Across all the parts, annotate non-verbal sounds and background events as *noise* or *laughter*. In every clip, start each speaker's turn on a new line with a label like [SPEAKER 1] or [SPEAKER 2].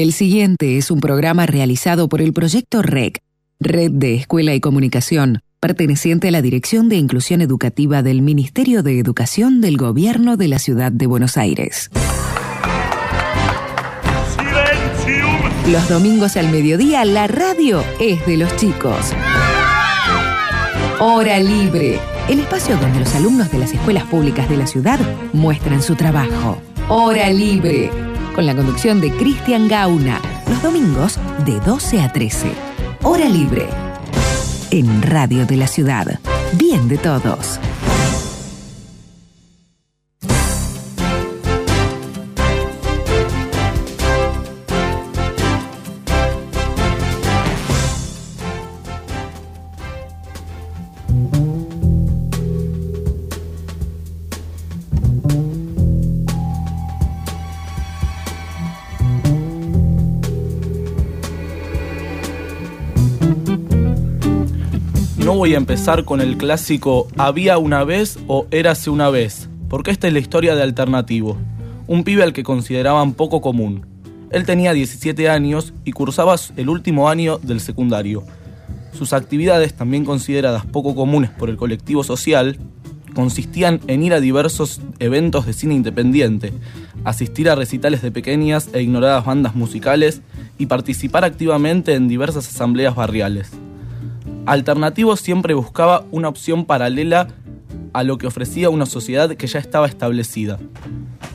[SPEAKER 1] El siguiente es un programa realizado por el proyecto REC, Red de Escuela y Comunicación, perteneciente a la Dirección de Inclusión Educativa del Ministerio de Educación del Gobierno de la Ciudad de Buenos Aires. Los domingos al mediodía la radio es de los chicos. Hora Libre, el espacio donde los alumnos de las escuelas públicas de la ciudad muestran su trabajo. Hora Libre, con la conducción de Cristian Gauna, los domingos de 12 a 13. Hora Libre, en Radio de la Ciudad. Bien de todos.
[SPEAKER 2] Voy a empezar con el clásico Había una vez o Érase una vez, porque esta es la historia de Alternativo, un pibe al que consideraban poco común. Él tenía 17 años y cursaba el último año del secundario. Sus actividades, también consideradas poco comunes por el colectivo social, consistían en ir a diversos eventos de cine independiente, asistir a recitales de pequeñas e ignoradas bandas musicales y participar activamente en diversas asambleas barriales. Alternativo siempre buscaba una opción paralela a lo que ofrecía una sociedad que ya estaba establecida.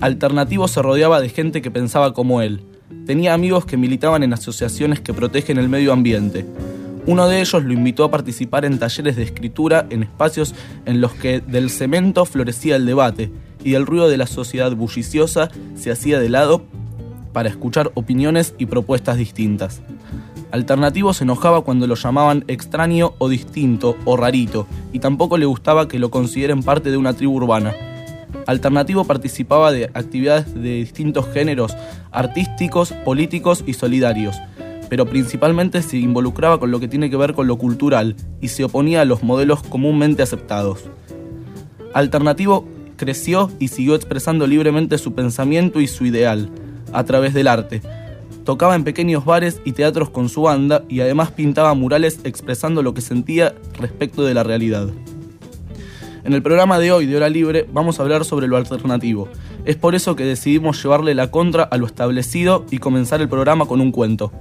[SPEAKER 2] Alternativo se rodeaba de gente que pensaba como él. Tenía amigos que militaban en asociaciones que protegen el medio ambiente. Uno de ellos lo invitó a participar en talleres de escritura en espacios en los que del cemento florecía el debate y el ruido de la sociedad bulliciosa se hacía de lado para escuchar opiniones y propuestas distintas. Alternativo se enojaba cuando lo llamaban extraño o distinto o rarito, y tampoco le gustaba que lo consideren parte de una tribu urbana. Alternativo participaba de actividades de distintos géneros, artísticos, políticos y solidarios, pero principalmente se involucraba con lo que tiene que ver con lo cultural y se oponía a los modelos comúnmente aceptados. Alternativo creció y siguió expresando libremente su pensamiento y su ideal, a través del arte, tocaba en pequeños bares y teatros con su banda y además pintaba murales expresando lo que sentía respecto de la realidad. En el programa de hoy de Hora Libre vamos a hablar sobre lo alternativo. Es por eso que decidimos llevarle la contra a lo establecido y comenzar el programa con un cuento.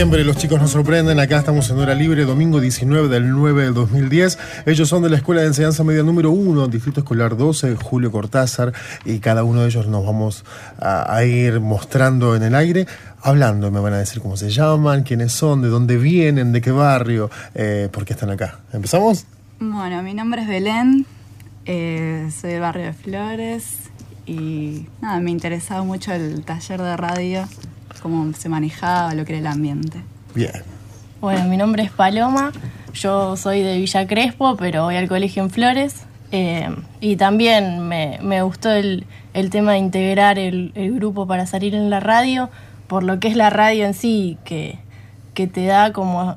[SPEAKER 3] Como siempre, los chicos nos sorprenden. Acá estamos en Hora Libre, domingo 19 del 9 del 2010. Ellos son de la Escuela de Enseñanza Media número 1, Distrito Escolar 12, Julio Cortázar, y cada uno de ellos nos vamos a, a ir mostrando en el aire. Hablando, me van a decir cómo se llaman, quiénes son, de dónde vienen, de qué barrio, eh, por qué están acá. ¿Empezamos?
[SPEAKER 4] Bueno, mi nombre es Belén, eh, soy del barrio de Flores y nada, me interesaba mucho el taller de radio, cómo se manejaba, lo que era el ambiente.
[SPEAKER 3] Bien.
[SPEAKER 5] Bueno, mi nombre es Paloma, yo soy de Villa Crespo, pero voy al colegio en Flores. eh, y también me, me gustó el, el tema de integrar el, el grupo para salir en la radio, por lo que es la radio en sí, que, que te da como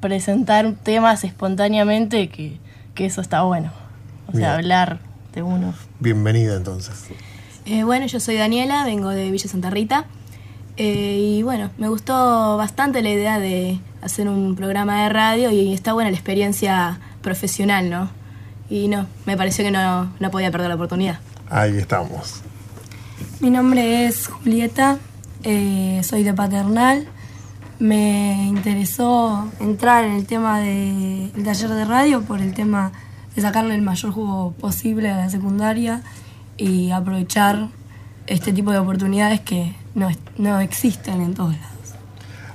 [SPEAKER 5] presentar temas espontáneamente, que, que eso está bueno. O sea,
[SPEAKER 3] Bien.
[SPEAKER 5] hablar de uno.
[SPEAKER 3] Bienvenida entonces.
[SPEAKER 6] Eh, bueno, yo soy Daniela, vengo de Villa Santa Rita. Eh, y bueno, me gustó bastante la idea de hacer un programa de radio y está buena la experiencia profesional, ¿no? Y no, me pareció que no, no podía perder la oportunidad.
[SPEAKER 3] Ahí estamos.
[SPEAKER 7] Mi nombre es Julieta, eh, soy de Paternal. Me interesó entrar en el tema del taller de radio por el tema de sacarle el mayor jugo posible a la secundaria y aprovechar este tipo de oportunidades que no, no existen en todos lados.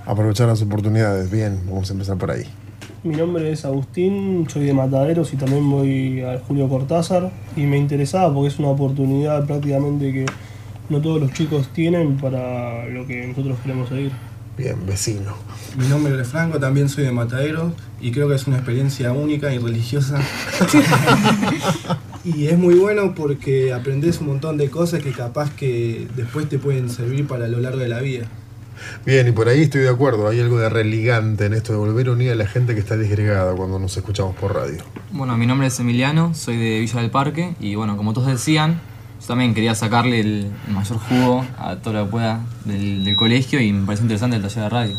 [SPEAKER 3] Aprovechar las oportunidades. Bien, vamos a empezar por ahí.
[SPEAKER 8] Mi nombre es Agustín, soy de Mataderos y también voy al Julio Cortázar y me interesaba porque es una oportunidad prácticamente que no todos los chicos tienen para lo que nosotros queremos seguir.
[SPEAKER 3] Bien, vecino.
[SPEAKER 9] Mi nombre es Franco, también soy de Mataderos y creo que es una experiencia única y religiosa. *laughs* *laughs* y es muy bueno porque aprendes un montón de cosas que capaz que después te pueden servir para lo largo de la vida.
[SPEAKER 3] Bien, y por ahí estoy de acuerdo, hay algo de religante en esto de volver a unir a la gente que está disgregada cuando nos escuchamos por radio.
[SPEAKER 10] Bueno, mi nombre es Emiliano, soy de Villa del Parque y bueno, como todos decían, yo también quería sacarle el mayor jugo a todo lo que pueda del, del colegio y me parece interesante el taller de radio.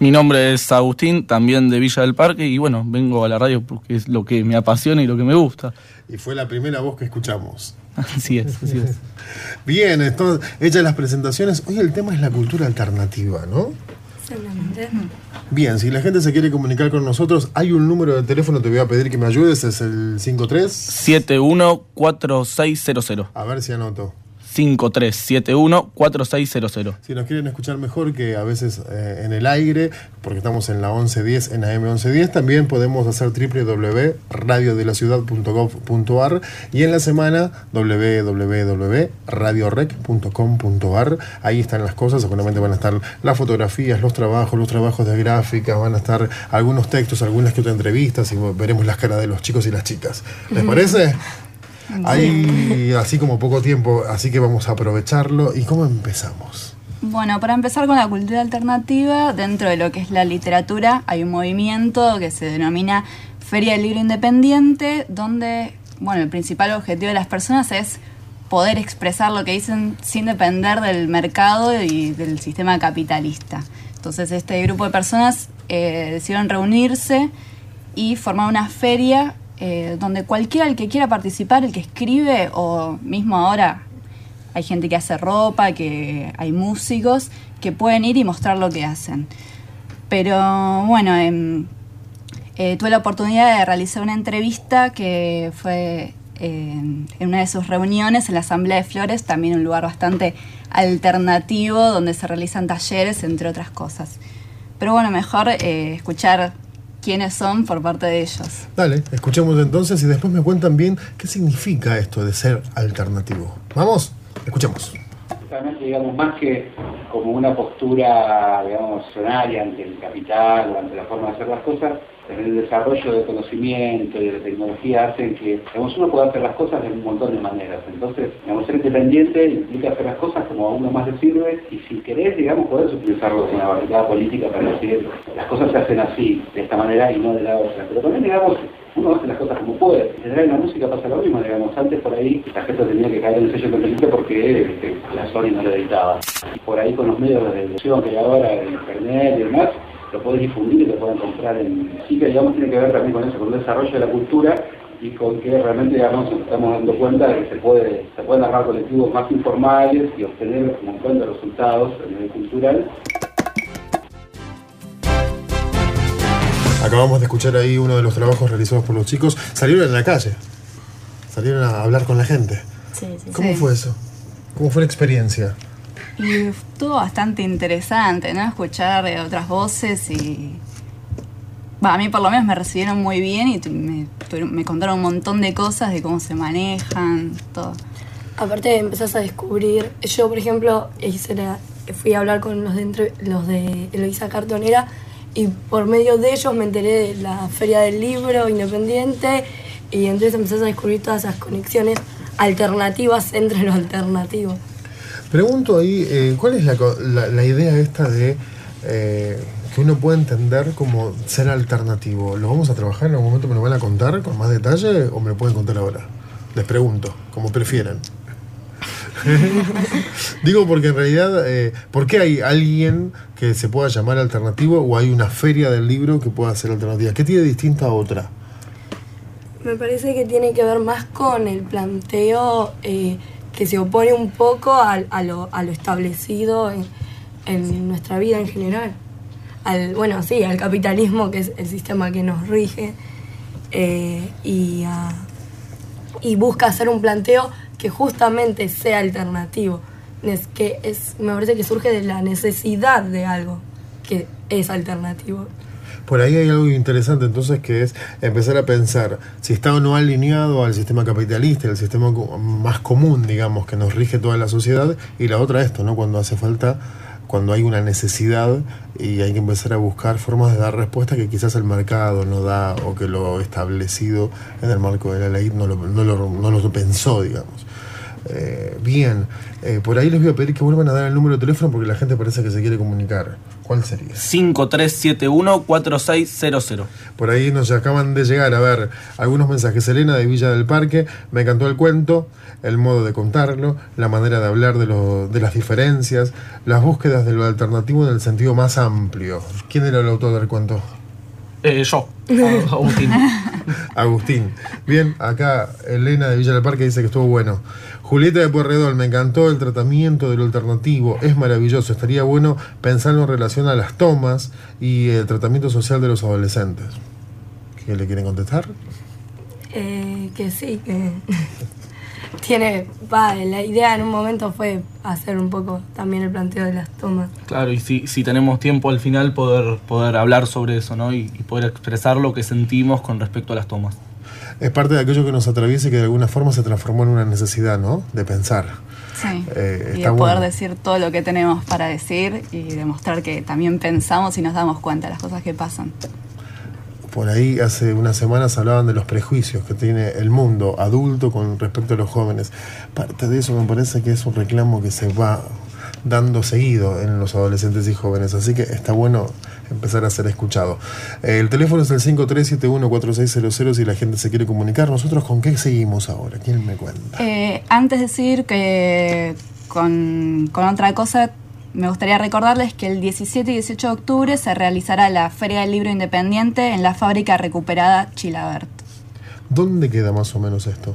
[SPEAKER 2] Mi nombre es Agustín, también de Villa del Parque, y bueno, vengo a la radio porque es lo que me apasiona y lo que me gusta.
[SPEAKER 3] Y fue la primera voz que escuchamos. *laughs*
[SPEAKER 2] Así es, así es. *laughs*
[SPEAKER 3] Bien, entonces, hechas las presentaciones, hoy el tema es la cultura alternativa, ¿no? Bien, si la gente se quiere comunicar con nosotros, hay un número de teléfono, te voy a pedir que me ayudes, es el 53.
[SPEAKER 2] 714600.
[SPEAKER 3] A ver si anoto.
[SPEAKER 2] 5371-4600.
[SPEAKER 3] Si nos quieren escuchar mejor que a veces eh, en el aire, porque estamos en la 1110, en AM 1110, también podemos hacer www.radiodelaciudad.gov.ar y en la semana www.radiorec.com.ar. Ahí están las cosas, seguramente van a estar las fotografías, los trabajos, los trabajos de gráfica, van a estar algunos textos, algunas que otras entrevistas y veremos las caras de los chicos y las chicas. ¿Les parece? Hay así como poco tiempo, así que vamos a aprovecharlo. ¿Y cómo empezamos?
[SPEAKER 4] Bueno, para empezar con la cultura alternativa, dentro de lo que es la literatura, hay un movimiento que se denomina Feria del Libro Independiente, donde, bueno, el principal objetivo de las personas es poder expresar lo que dicen sin depender del mercado y del sistema capitalista. Entonces, este grupo de personas eh, decidieron reunirse y formar una feria eh, donde cualquiera el que quiera participar, el que escribe o mismo ahora hay gente que hace ropa, que hay músicos que pueden ir y mostrar lo que hacen. Pero bueno, em, eh, tuve la oportunidad de realizar una entrevista que fue eh, en una de sus reuniones en la Asamblea de Flores, también un lugar bastante alternativo donde se realizan talleres, entre otras cosas. Pero bueno, mejor eh, escuchar quiénes son por parte de ellos.
[SPEAKER 3] Dale, escuchemos entonces y después me cuentan bien qué significa esto de ser alternativo. Vamos, escuchemos.
[SPEAKER 11] Realmente, digamos, más que como una postura, digamos, accionaria ante el capital o ante la forma de hacer las cosas, el desarrollo de conocimiento y de tecnología hacen que, digamos, uno pueda hacer las cosas de un montón de maneras. Entonces, digamos, ser independiente implica hacer las cosas como a uno más le sirve y si querés, digamos, podés utilizarlo como una barricada política para decir las cosas se hacen así, de esta manera y no de la otra. Pero también, digamos, uno hace las cosas como puede. En general en la música pasa lo mismo, digamos, antes por ahí la gente tenía que caer en el sello independiente porque este, la Sony no lo editaba. Por ahí con los medios de difusión que hay ahora, de internet y demás, lo pueden difundir y lo pueden comprar en... Sí que digamos tiene que ver también con eso, con el desarrollo de la cultura y con que realmente digamos nos estamos dando cuenta de que se puede se pueden armar colectivos más informales y obtener como en cuenta resultados a nivel cultural
[SPEAKER 3] Acabamos de escuchar ahí uno de los trabajos realizados por los chicos. Salieron en la calle, salieron a hablar con la gente.
[SPEAKER 6] Sí, sí.
[SPEAKER 3] ¿Cómo
[SPEAKER 4] Sí.
[SPEAKER 3] fue eso? ¿Cómo fue la experiencia?
[SPEAKER 4] Y estuvo bastante interesante, ¿no? Escuchar eh, otras voces y... A mí por lo menos me recibieron muy bien y tu- me, me contaron un montón de cosas de cómo se manejan, todo.
[SPEAKER 7] Aparte empezás a descubrir, yo por ejemplo hice la- fui a hablar con los de, entre- los de Eloisa Cartonera y por medio de ellos me enteré de la Feria del Libro Independiente y entonces empezás a descubrir todas esas conexiones alternativas entre lo alternativo.
[SPEAKER 3] Pregunto ahí, eh, ¿cuál es la, la- la idea esta de eh, que uno puede entender como ser alternativo? ¿Lo vamos a trabajar en algún momento? ¿Me lo van a contar con más detalle o me lo pueden contar ahora? Les pregunto, como prefieran. *laughs* Digo porque en realidad, eh, ¿por qué hay alguien que se pueda llamar alternativo o hay una feria del libro que pueda ser alternativa? ¿Qué tiene distinta a otra?
[SPEAKER 7] Me parece que tiene que ver más con el planteo eh, que se opone un poco a, lo, establecido en, nuestra vida en general. Al, bueno, sí, al capitalismo, que es el sistema que nos rige, eh, y busca hacer un planteo que justamente sea alternativo. Que es, me parece que surge de la necesidad de algo que es alternativo.
[SPEAKER 3] Por ahí hay algo interesante entonces que es empezar a pensar si está o no alineado al sistema capitalista, el sistema más común, digamos, que nos rige toda la sociedad, y la otra esto, ¿no? Cuando hace falta, cuando hay una necesidad y hay que empezar a buscar formas de dar respuesta que quizás el mercado no da o que lo establecido en el marco de la ley no lo, no lo pensó, digamos. Eh, bien, Eh, por ahí les voy a pedir que vuelvan a dar el número de teléfono porque la gente parece que se quiere comunicar. ¿Cuál sería?
[SPEAKER 2] 5371-4600.
[SPEAKER 3] Por ahí nos acaban de llegar a ver algunos mensajes. Elena de Villa del Parque, me encantó el cuento, el modo de contarlo, la manera de hablar de, lo- de las diferencias, las búsquedas de lo alternativo en el sentido más amplio. ¿Quién era el autor del cuento?
[SPEAKER 2] Eh, yo, *laughs* Agustín.
[SPEAKER 3] Agustín. Bien, acá Elena de Villa del Parque dice que estuvo bueno. Julieta de Puerredol, me encantó el tratamiento de lo alternativo, es maravilloso. Estaría bueno pensarlo en relación a las tomas y el tratamiento social de los adolescentes. ¿Qué le quieren contestar?
[SPEAKER 7] Eh, que sí, que *laughs* tiene, va, la idea en un momento fue hacer un poco también el planteo de las tomas.
[SPEAKER 2] Claro, y si, si tenemos tiempo al final poder, poder hablar sobre eso, ¿no? Y, y poder expresar lo que sentimos con respecto a las tomas.
[SPEAKER 3] Es parte de aquello que nos atraviesa y que de alguna forma se transformó en una necesidad, ¿no? De pensar.
[SPEAKER 4] Sí.
[SPEAKER 3] Eh,
[SPEAKER 4] y de poder
[SPEAKER 3] bueno.
[SPEAKER 4] decir todo lo que tenemos para decir y demostrar que también pensamos y nos damos cuenta de las cosas que pasan.
[SPEAKER 3] Por ahí hace unas semanas hablaban de los prejuicios que tiene el mundo adulto con respecto a los jóvenes. Parte de eso me parece que es un reclamo que se va dando seguido en los adolescentes y jóvenes, así que está bueno empezar a ser escuchado. Eh, el teléfono es el 5371-4600 si la gente se quiere comunicar. ¿Nosotros con qué seguimos ahora? ¿Quién me cuenta?
[SPEAKER 4] Eh, antes de decir que con, con otra cosa, me gustaría recordarles que el 17 y 18 de octubre se realizará la Feria del Libro Independiente en la fábrica recuperada Chilabert.
[SPEAKER 3] ¿Dónde queda más o menos esto?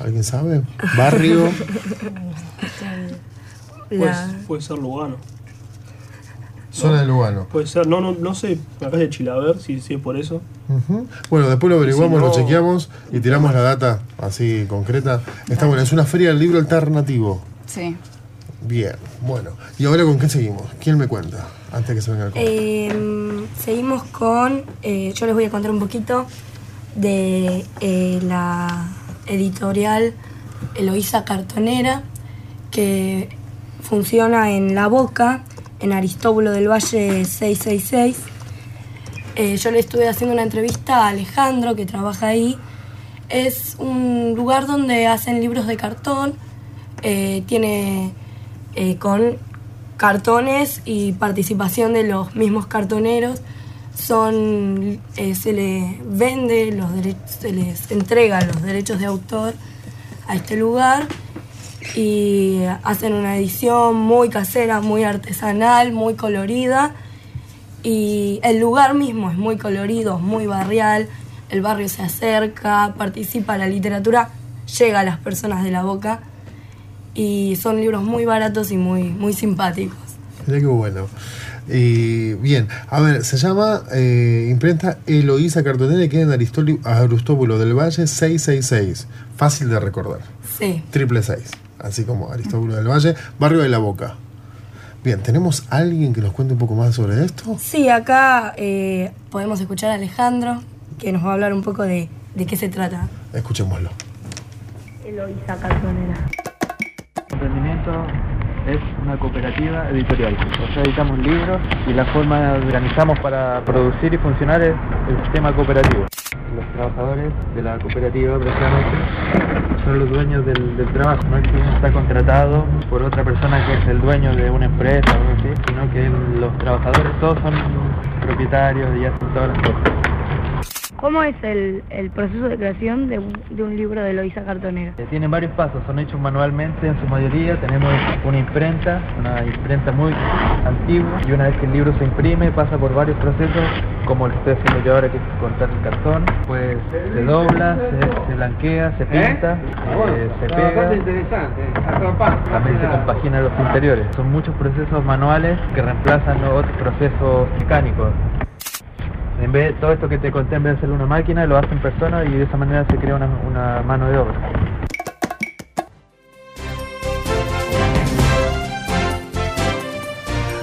[SPEAKER 3] ¿Alguien sabe? ¿Barrio? *laughs*
[SPEAKER 8] Puede,
[SPEAKER 7] La-
[SPEAKER 8] puede ser Lugano.
[SPEAKER 3] Zona de Lugano.
[SPEAKER 8] Puede ser, no, no, no sé, acá es de Chilaver, si, si es por eso.
[SPEAKER 3] Bueno, después lo averiguamos,
[SPEAKER 8] Si no-
[SPEAKER 3] lo chequeamos y tiramos la data así concreta. Está bueno, es una feria del libro alternativo.
[SPEAKER 4] Sí.
[SPEAKER 3] Bien, bueno. ¿Y ahora con qué seguimos? ¿Quién me cuenta? Antes que se venga el.
[SPEAKER 7] Eh, seguimos con, eh, yo les voy a contar un poquito de eh, la editorial Eloísa Cartonera, que funciona en La Boca, en Aristóbulo del Valle 666. Eh, yo le estuve haciendo una entrevista a Alejandro, que trabaja ahí. Es un lugar donde hacen libros de cartón, eh, tiene eh, con cartones y participación de los mismos cartoneros. Son, se les vende, los se les entregan los derechos de autor a este lugar y hacen una edición muy casera, muy artesanal, muy colorida. Y el lugar mismo es muy colorido, es muy barrial, el barrio se acerca, participa la literatura, llega a las personas de la boca y son libros muy baratos y muy, muy simpáticos.
[SPEAKER 3] Mirá qué bueno. Y bien, a ver, se llama eh, imprenta Eloísa Cartonera y queda en Aristóbulo del Valle 666. Fácil de recordar.
[SPEAKER 7] Sí.
[SPEAKER 3] Triple 6. Así como Aristóbulo del Valle, barrio de la Boca. Bien, ¿tenemos alguien que nos cuente un poco más sobre esto?
[SPEAKER 7] Sí, acá eh, podemos escuchar a Alejandro, que nos va a hablar un poco de, de qué se trata.
[SPEAKER 3] Escuchémoslo.
[SPEAKER 7] Eloísa Cartonera.
[SPEAKER 12] emprendimiento es una cooperativa editorial. O sea, editamos libros y la forma que organizamos para producir y funcionar es el sistema cooperativo. Los trabajadores de la cooperativa precisamente son los dueños del, trabajo. No es que uno está contratado por otra persona que es el dueño de una empresa o algo así, sino que los trabajadores todos son propietarios y hacen todas las cosas.
[SPEAKER 13] ¿Cómo es el, el proceso de creación de un, de un libro de Eloísa Cartonera?
[SPEAKER 12] Eh, Tienen varios pasos, son hechos manualmente en su mayoría. Tenemos una imprenta, una imprenta muy antigua y una vez que el libro se imprime pasa por varios procesos como el que estoy haciendo yo ahora que es cortar el cartón. Pues se dobla, se, se blanquea, se pinta, eh, se pega. También se compaginan los interiores. Son muchos procesos manuales que reemplazan los otros procesos mecánicos. En vez todo esto que te conté, en vez de hacerlo una máquina, lo hacen personas y de esa manera se crea una, mano de obra.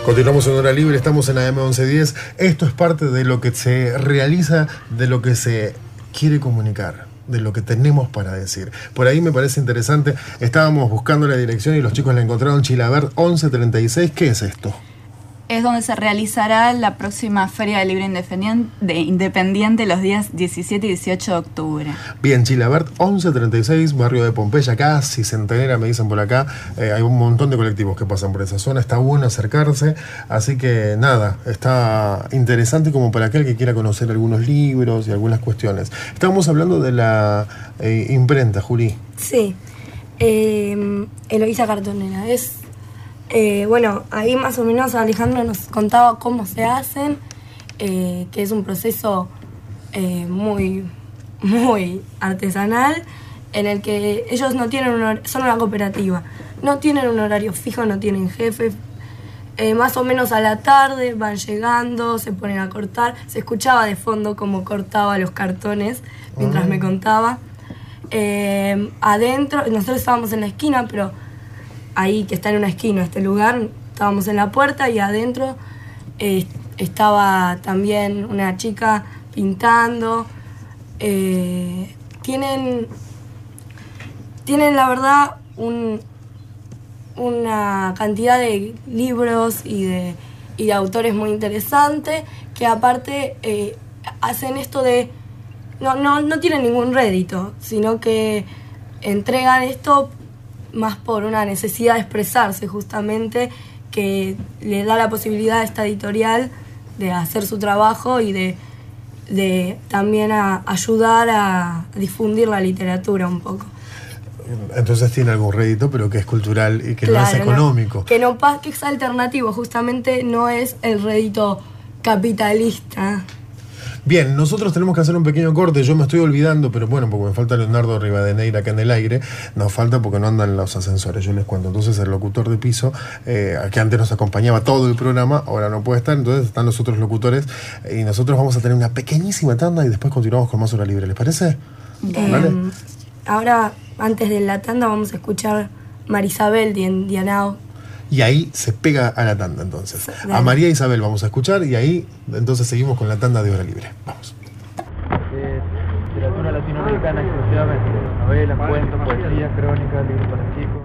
[SPEAKER 3] Continuamos en Hora Libre, estamos en AM 1110. Esto es parte de lo que se realiza, de lo que se quiere comunicar, de lo que tenemos para decir. Por ahí me parece interesante, estábamos buscando la dirección y los chicos la encontraron Chilabert 1136. ¿Qué es esto?
[SPEAKER 4] Es donde se realizará la próxima Feria del Libro Independien- de Independiente los días 17 y 18 de octubre.
[SPEAKER 3] Bien, Chilabert 1136, barrio de Pompeya, casi centenera, me dicen por acá. Eh, hay un montón de colectivos que pasan por esa zona, está bueno acercarse. Así que nada, está interesante como para aquel que quiera conocer algunos libros y algunas cuestiones. Estábamos hablando de la eh, imprenta, Juli.
[SPEAKER 7] Sí, eh, Eloísa Cartonera. Es, eh, bueno, ahí más o menos Alejandro nos contaba cómo se hacen, eh, que es un proceso eh, muy, *laughs* muy artesanal, en el que ellos no tienen un hor- son una cooperativa, no tienen un horario fijo, no tienen jefe. Eh, más o menos a la tarde van llegando, se ponen a cortar. Se escuchaba de fondo cómo cortaba los cartones mientras
[SPEAKER 14] Ah.
[SPEAKER 7] me contaba. Eh, adentro, nosotros estábamos en la esquina, pero ahí que está en una esquina este lugar, estábamos en la puerta y adentro eh, estaba también una chica pintando. Eh, tienen, tienen la verdad un, una cantidad de libros y de, y de autores muy interesantes que aparte eh, hacen esto de no, no, no tienen ningún rédito, sino que entregan esto más por una necesidad de expresarse justamente, que le da la posibilidad a esta editorial de hacer su trabajo y de, de también a ayudar a difundir la literatura un poco.
[SPEAKER 3] Entonces tiene algún rédito, pero que es cultural y que no es
[SPEAKER 7] Claro,
[SPEAKER 3] económico.
[SPEAKER 7] que no pa- que es alternativo, justamente no es el rédito capitalista.
[SPEAKER 3] Bien, nosotros tenemos que hacer un pequeño corte. Yo me estoy olvidando, pero bueno, porque me falta Leonardo Rivadeneira acá en el aire. Nos falta porque no andan los ascensores. Yo les cuento. Entonces, el locutor de piso, eh, que antes nos acompañaba todo el programa, ahora no puede estar. Entonces, están los otros locutores. Y nosotros vamos a tener una pequeñísima tanda y después continuamos con más hora libre. ¿Les parece? ¿Vale?
[SPEAKER 7] Eh, ahora, antes de la tanda, vamos a escuchar Marisabel de Dianao.
[SPEAKER 3] Y ahí se pega a la tanda, entonces. A
[SPEAKER 7] Dale.
[SPEAKER 3] María Isabel vamos a escuchar y ahí, entonces, seguimos con la tanda de hora libre. Vamos.
[SPEAKER 15] Eh, literatura latinoamericana exclusivamente. Novelas, cuentos, poesías, crónicas, libros para chicos.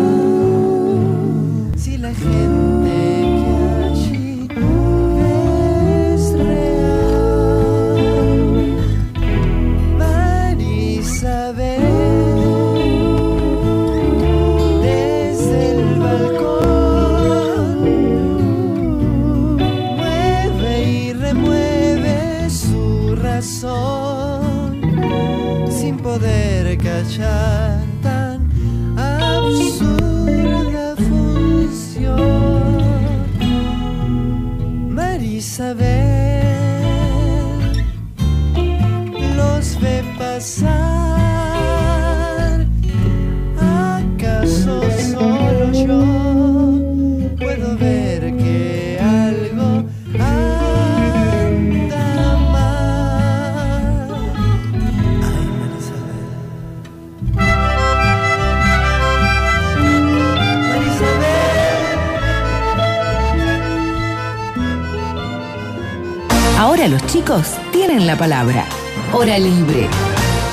[SPEAKER 1] chicos tienen la palabra. Hora libre.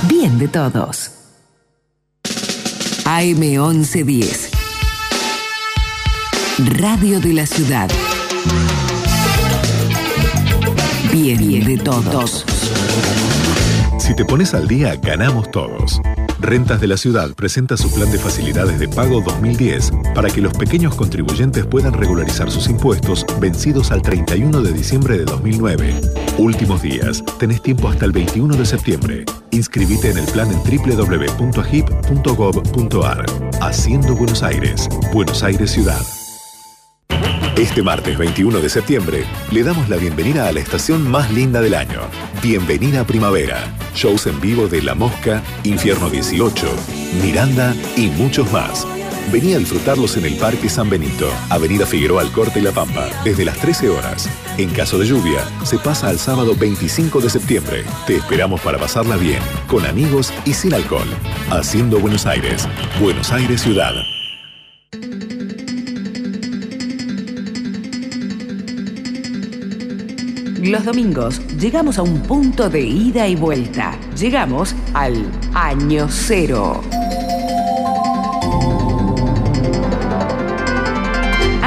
[SPEAKER 1] Bien de todos. AM 1110. Radio de la ciudad. Bien de todos.
[SPEAKER 16] Si te pones al día, ganamos todos. Rentas de la Ciudad presenta su plan de facilidades de pago 2010 para que los pequeños contribuyentes puedan regularizar sus impuestos vencidos al 31 de diciembre de 2009. Últimos días, tenés tiempo hasta el 21 de septiembre. Inscribite en el plan en www.agip.gov.ar. Haciendo Buenos Aires, Buenos Aires Ciudad. Este martes 21 de septiembre le damos la bienvenida a la estación más linda del año. Bienvenida Primavera. Shows en vivo de La Mosca, Infierno 18, Miranda y muchos más. Vení a disfrutarlos en el Parque San Benito, Avenida Figueroa Alcorte y La Pampa, desde las 13 horas. En caso de lluvia, se pasa al sábado 25 de septiembre. Te esperamos para pasarla bien, con amigos y sin alcohol. Haciendo Buenos Aires. Buenos Aires Ciudad.
[SPEAKER 1] Los domingos llegamos a un punto de ida y vuelta. Llegamos al año cero.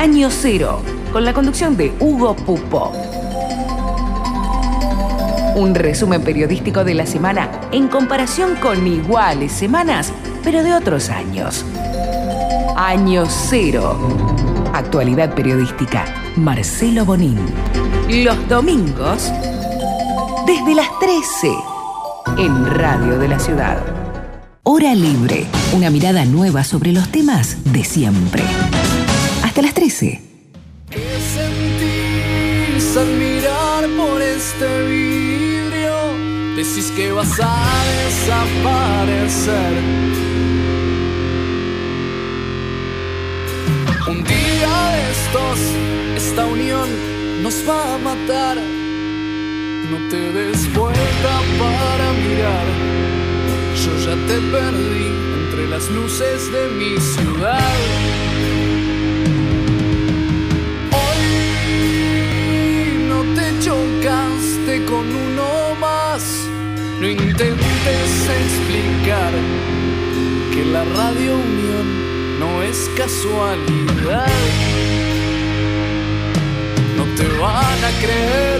[SPEAKER 1] Año cero, con la conducción de Hugo Pupo. Un resumen periodístico de la semana en comparación con iguales semanas, pero de otros años. Año cero. Actualidad periodística. Marcelo Bonín. Los domingos desde las 13 en Radio de la Ciudad. Hora Libre, una mirada nueva sobre los temas de siempre. Hasta las 13.
[SPEAKER 14] ¿Qué sentís al mirar por este vidrio? Decís que vas a desaparecer. Un día de estos, esta unión nos va a matar. No te des vuelta para mirar. Yo ya te perdí entre las luces de mi ciudad. Intentes explicar que la radio unión no es casualidad. No te van a creer,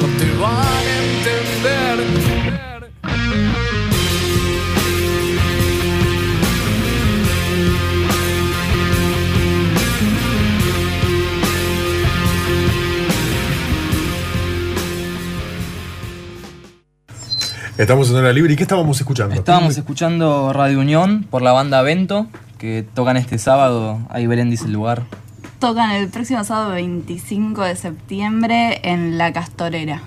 [SPEAKER 14] no te van a entender.
[SPEAKER 3] Estamos en hora libre. ¿Y qué estábamos escuchando?
[SPEAKER 10] Estábamos escuchando Radio Unión por la banda Vento, que tocan este sábado. Ahí Belén dice el lugar.
[SPEAKER 4] Tocan el próximo sábado 25 de septiembre en La Castorera.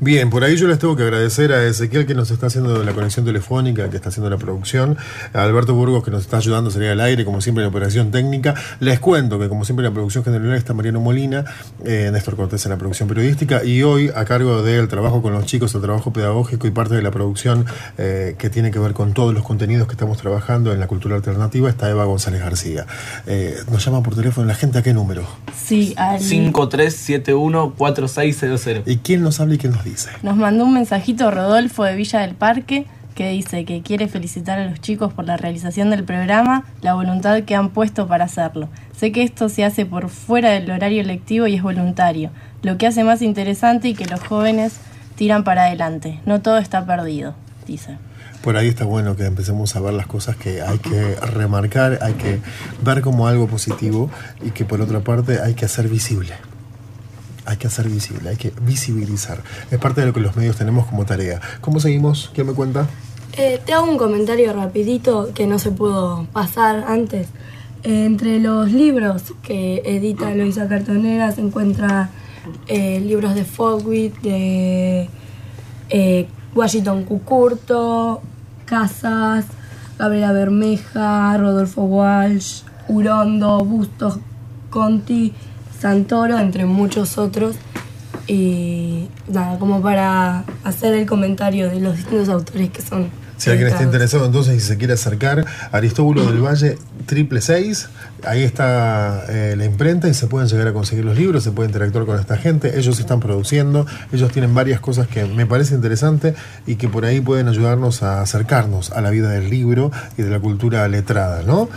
[SPEAKER 3] Bien, por ahí yo les tengo que agradecer a Ezequiel que nos está haciendo la conexión telefónica, que está haciendo la producción, a Alberto Burgos que nos está ayudando a salir al aire, como siempre en la operación técnica. Les cuento que como siempre en la producción general está Mariano Molina, eh, Néstor Cortés en la producción periodística y hoy a cargo del trabajo con los chicos, el trabajo pedagógico y parte de la producción eh, que tiene que ver con todos los contenidos que estamos trabajando en la cultura alternativa está Eva González García. Eh, nos llama por teléfono la gente a qué número.
[SPEAKER 5] Sí, al-
[SPEAKER 2] 5371-4600.
[SPEAKER 3] ¿Y quién nos habla y quién nos dice?
[SPEAKER 5] Nos mandó un mensajito Rodolfo de Villa del Parque que dice que quiere felicitar a los chicos por la realización del programa, la voluntad que han puesto para hacerlo. Sé que esto se hace por fuera del horario lectivo y es voluntario, lo que hace más interesante y que los jóvenes tiran para adelante. No todo está perdido, dice.
[SPEAKER 3] Por ahí está bueno que empecemos a ver las cosas que hay que remarcar, hay que ver como algo positivo y que por otra parte hay que hacer visible. Hay que hacer visible, hay que visibilizar. Es parte de lo que los medios tenemos como tarea. ¿Cómo seguimos? ¿Quién me cuenta?
[SPEAKER 7] Eh, te hago un comentario rapidito que no se pudo pasar antes. Eh, entre los libros que edita Eloisa Cartonera se encuentran eh, libros de Fogwitt, de eh, Washington Cucurto, Casas, Gabriela Bermeja, Rodolfo Walsh, Urondo, Bustos, Conti, Santoro, entre muchos otros. Y nada, como para hacer el comentario de los distintos autores que son.
[SPEAKER 3] Si alguien está interesado entonces y se quiere acercar, Aristóbulo del Valle, triple seis, ahí está eh, la imprenta y se pueden llegar a conseguir los libros, se puede interactuar con esta gente, ellos están produciendo, ellos tienen varias cosas que me parece interesante y que por ahí pueden ayudarnos a acercarnos a la vida del libro y de la cultura letrada, ¿no?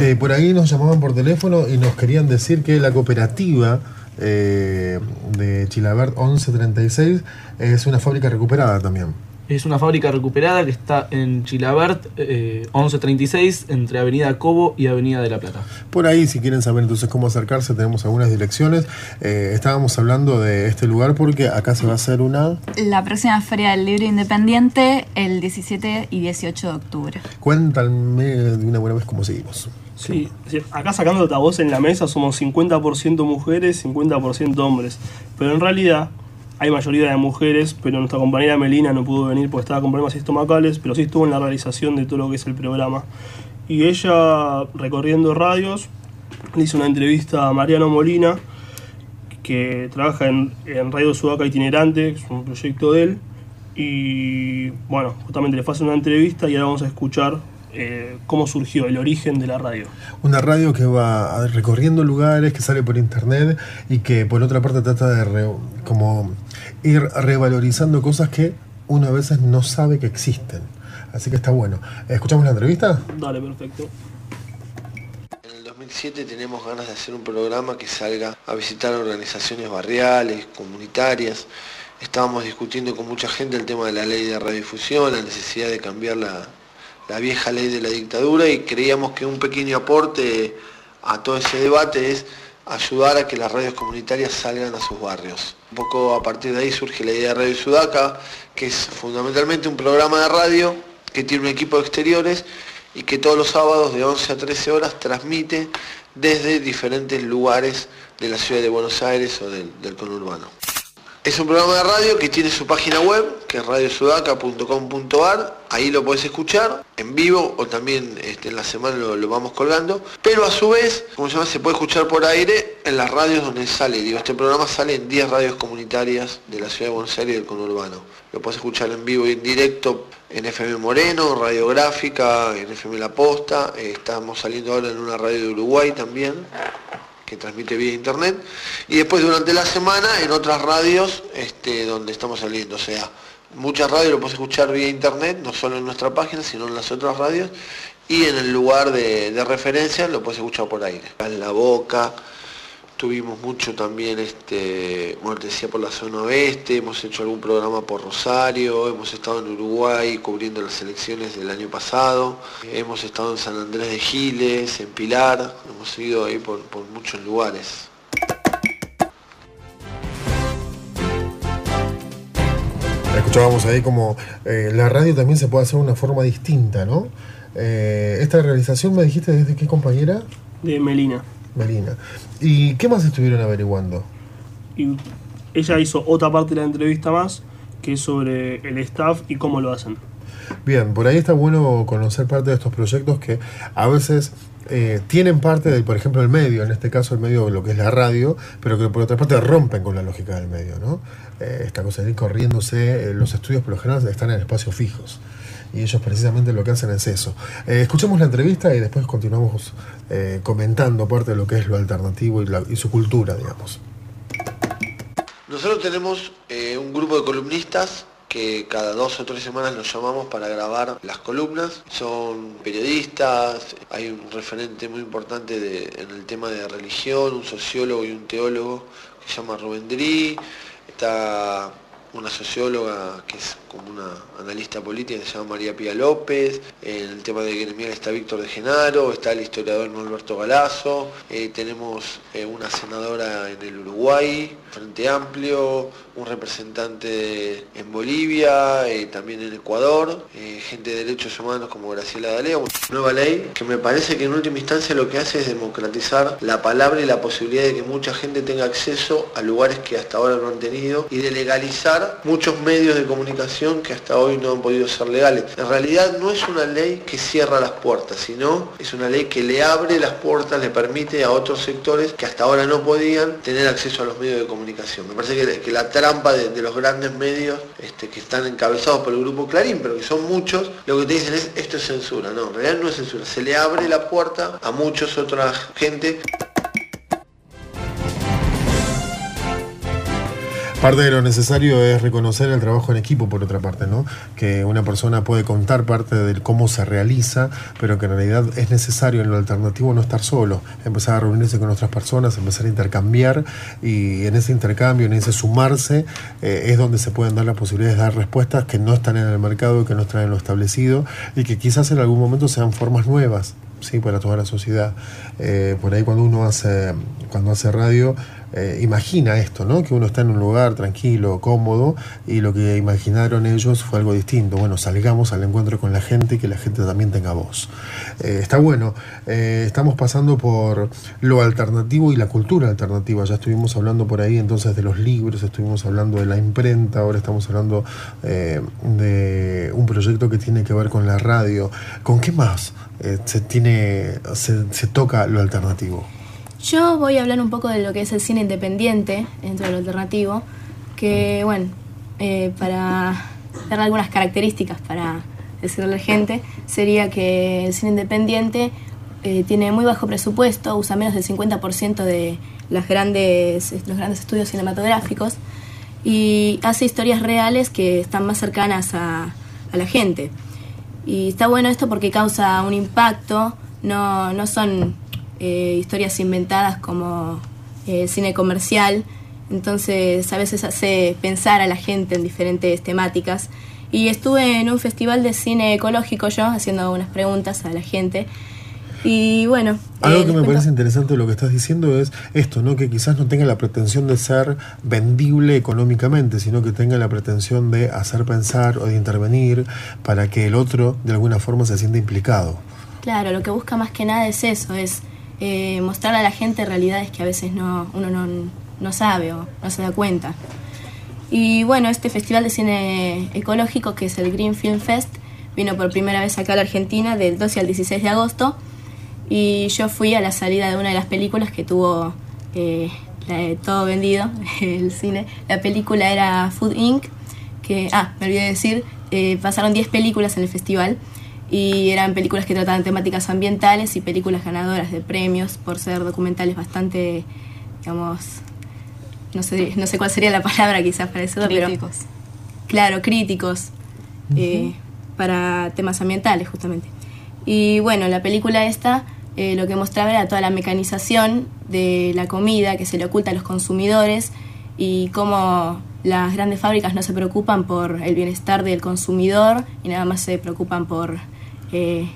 [SPEAKER 3] Eh, por ahí nos llamaban por teléfono y nos querían decir que la cooperativa eh, de Chilabert 1136 es una fábrica recuperada también.
[SPEAKER 2] Es una fábrica recuperada que está en Chilabert eh, 1136 entre Avenida Cobo y Avenida de la Plata.
[SPEAKER 3] Por ahí, si quieren saber entonces cómo acercarse, tenemos algunas direcciones. Eh, estábamos hablando de este lugar porque acá se va a hacer una.
[SPEAKER 4] La próxima Feria del Libro Independiente el 17 y 18 de octubre.
[SPEAKER 3] Cuéntame de una buena vez cómo seguimos.
[SPEAKER 8] Sí, sí, acá sacando la voz en la mesa somos 50% mujeres, 50% hombres. Pero en realidad hay mayoría de mujeres, pero nuestra compañera Melina no pudo venir porque estaba con problemas estomacales, pero sí estuvo en la realización de todo lo que es el programa. Y ella, recorriendo radios, le hizo una entrevista a Mariano Molina, que trabaja en, Radio Sudaca Itinerante, que es un proyecto de él. Y bueno, justamente le fue una entrevista y ahora vamos a escuchar eh, cómo surgió el origen de la radio.
[SPEAKER 3] Una radio que va recorriendo lugares, que sale por internet y que por otra parte trata de re- como ir revalorizando cosas que uno a veces no sabe que existen. Así que está bueno. ¿Escuchamos la entrevista?
[SPEAKER 8] Dale, perfecto.
[SPEAKER 17] En el 2007 tenemos ganas de hacer un programa que salga a visitar organizaciones barriales, comunitarias. Estábamos discutiendo con mucha gente el tema de la ley de radiodifusión, la necesidad de cambiar la, la vieja ley de la dictadura y creíamos que un pequeño aporte a todo ese debate es ayudar a que las radios comunitarias salgan a sus barrios. Un poco a partir de ahí surge la idea de Radio Sudaca, que es fundamentalmente un programa de radio que tiene un equipo de exteriores y que todos los sábados de 11 a 13 horas transmite desde diferentes lugares de la ciudad de Buenos Aires o del, del conurbano. Es un programa de radio que tiene su página web, que es radiosudaca.com.ar. Ahí lo podés escuchar en vivo o también este, en la semana lo, vamos colgando. Pero a su vez, como se llama, se puede escuchar por aire en las radios donde sale. Digo, este programa sale en 10 radios comunitarias de la ciudad de Buenos Aires y del conurbano. Lo podés escuchar en vivo y en directo en FM Moreno, Radiográfica, en FM La Posta. Eh, estamos saliendo ahora en una radio de Uruguay también que transmite vía internet, y después durante la semana en otras radios este, donde estamos saliendo, o sea, muchas radios lo puedes escuchar vía internet, no solo en nuestra página, sino en las otras radios, y en el lugar de, de referencia lo puedes escuchar por aire. En La Boca, tuvimos mucho también, este, bueno, te decía por la zona oeste, hemos hecho algún programa por Rosario, hemos estado en Uruguay cubriendo las elecciones del año pasado, hemos estado en San Andrés de Giles, en Pilar, hemos ido ahí por, por muchos lugares.
[SPEAKER 3] Escuchábamos ahí como eh, la radio también se puede hacer de una forma distinta, ¿no? Eh, esta realización me dijiste desde qué compañera?
[SPEAKER 8] De Melina.
[SPEAKER 3] Melina. ¿Y qué más estuvieron averiguando?
[SPEAKER 8] Y ella hizo otra parte de la entrevista más, que es sobre el staff y cómo lo hacen.
[SPEAKER 3] Bien, por ahí está bueno conocer parte de estos proyectos que a veces eh, tienen parte del, por ejemplo, el medio, en este caso el medio de lo que es la radio, pero que por otra parte rompen con la lógica del medio, ¿no? Eh, esta cosa de ir corriéndose, eh, los estudios por lo general están en espacios fijos. Y ellos precisamente lo que hacen es eso. Eh, escuchemos la entrevista y después continuamos eh, comentando parte de lo que es lo alternativo y, su cultura, digamos.
[SPEAKER 17] Nosotros tenemos eh, un grupo de columnistas que cada dos o tres semanas los llamamos para grabar las columnas. Son periodistas, hay un referente muy importante en el tema de religión, un sociólogo y un teólogo que se llama Rubén Drí. Está una socióloga que es como una analista política que se llama María Pía López, en el tema de gremial está Víctor de Genaro, está el historiador Norberto Galazo, eh, tenemos eh, una senadora en el Uruguay, Frente Amplio, un representante en Bolivia, eh, también en Ecuador, eh, gente de derechos humanos como Graciela Dalea, una nueva ley que me parece que en última instancia lo que hace es democratizar la palabra y la posibilidad de que mucha gente tenga acceso a lugares que hasta ahora no han tenido y de legalizar muchos medios de comunicación que hasta hoy no han podido ser legales. En realidad no es una ley que cierra las puertas, sino es una ley que le abre las puertas, le permite a otros sectores que hasta ahora no podían tener acceso a los medios de comunicación. Me parece que, la trampa de, los grandes medios este, que están encabezados por el grupo Clarín, pero que son muchos, lo que te dicen es esto es censura. No, en realidad no es censura, se le abre la puerta a muchos otra gente.
[SPEAKER 3] Parte de lo necesario es reconocer el trabajo en equipo, por otra parte, ¿no? Que una persona puede contar parte de cómo se realiza, pero que en realidad es necesario en lo alternativo no estar solo, empezar a reunirse con otras personas, empezar a intercambiar y en ese intercambio, en ese sumarse, eh, es donde se pueden dar las posibilidades de dar respuestas que no están en el mercado, que no están en lo establecido y que quizás en algún momento sean formas nuevas. Sí, para toda la sociedad. Eh, por ahí cuando uno hace, cuando hace radio, eh, imagina esto, ¿no? Que uno está en un lugar tranquilo, cómodo, y lo que imaginaron ellos fue algo distinto. Bueno, salgamos al encuentro con la gente y que la gente también tenga voz. Eh, está bueno. Eh, estamos pasando por lo alternativo y la cultura alternativa. Ya estuvimos hablando por ahí entonces de los libros, estuvimos hablando de la imprenta, ahora estamos hablando de un proyecto que tiene que ver con la radio. ¿Con qué más se, tiene, se toca lo alternativo?
[SPEAKER 6] Yo voy a hablar un poco de lo que es el cine independiente dentro de lo alternativo, que bueno, eh, para dar algunas características para decirle a la gente, sería que el cine independiente eh, tiene muy bajo presupuesto, usa menos del 50% de las grandes, los grandes estudios cinematográficos y hace historias reales que están más cercanas a, a la gente. Y está bueno esto porque causa un impacto, no, no son eh, historias inventadas como eh, cine comercial, entonces a veces hace pensar a la gente en diferentes temáticas. Y estuve en un festival de cine ecológico yo, haciendo unas preguntas a la gente. Y bueno.
[SPEAKER 3] Algo
[SPEAKER 6] eh,
[SPEAKER 3] que me parece interesante de lo que estás diciendo es esto, ¿no? Que quizás no tenga la pretensión de ser vendible económicamente, sino que tenga la pretensión de hacer pensar o de intervenir para que el otro de alguna forma se sienta implicado.
[SPEAKER 6] Claro, lo que busca más que nada es eso, es eh, mostrar a la gente realidades que a veces no, uno no, no sabe o no se da cuenta. Y bueno, este festival de cine ecológico, que es el Green Film Fest, vino por primera vez acá a la Argentina del 12 al 16 de agosto. Y yo fui a la salida de una de las películas que tuvo eh, la todo vendido, *laughs* el cine. La película era Food Inc., que, ah, me olvidé de decir, eh, pasaron 10 películas en el festival y eran películas que trataban temáticas ambientales y películas ganadoras de premios por ser documentales bastante, digamos, no sé, no sé cuál sería la *laughs* palabra quizás para eso,
[SPEAKER 4] Críticos.
[SPEAKER 6] pero claro, críticos eh, para temas ambientales justamente. Y bueno, la película esta eh, lo que mostraba era toda la mecanización de la comida que se le oculta a los consumidores y cómo las grandes fábricas no se preocupan por el bienestar del consumidor y nada más se preocupan por eh,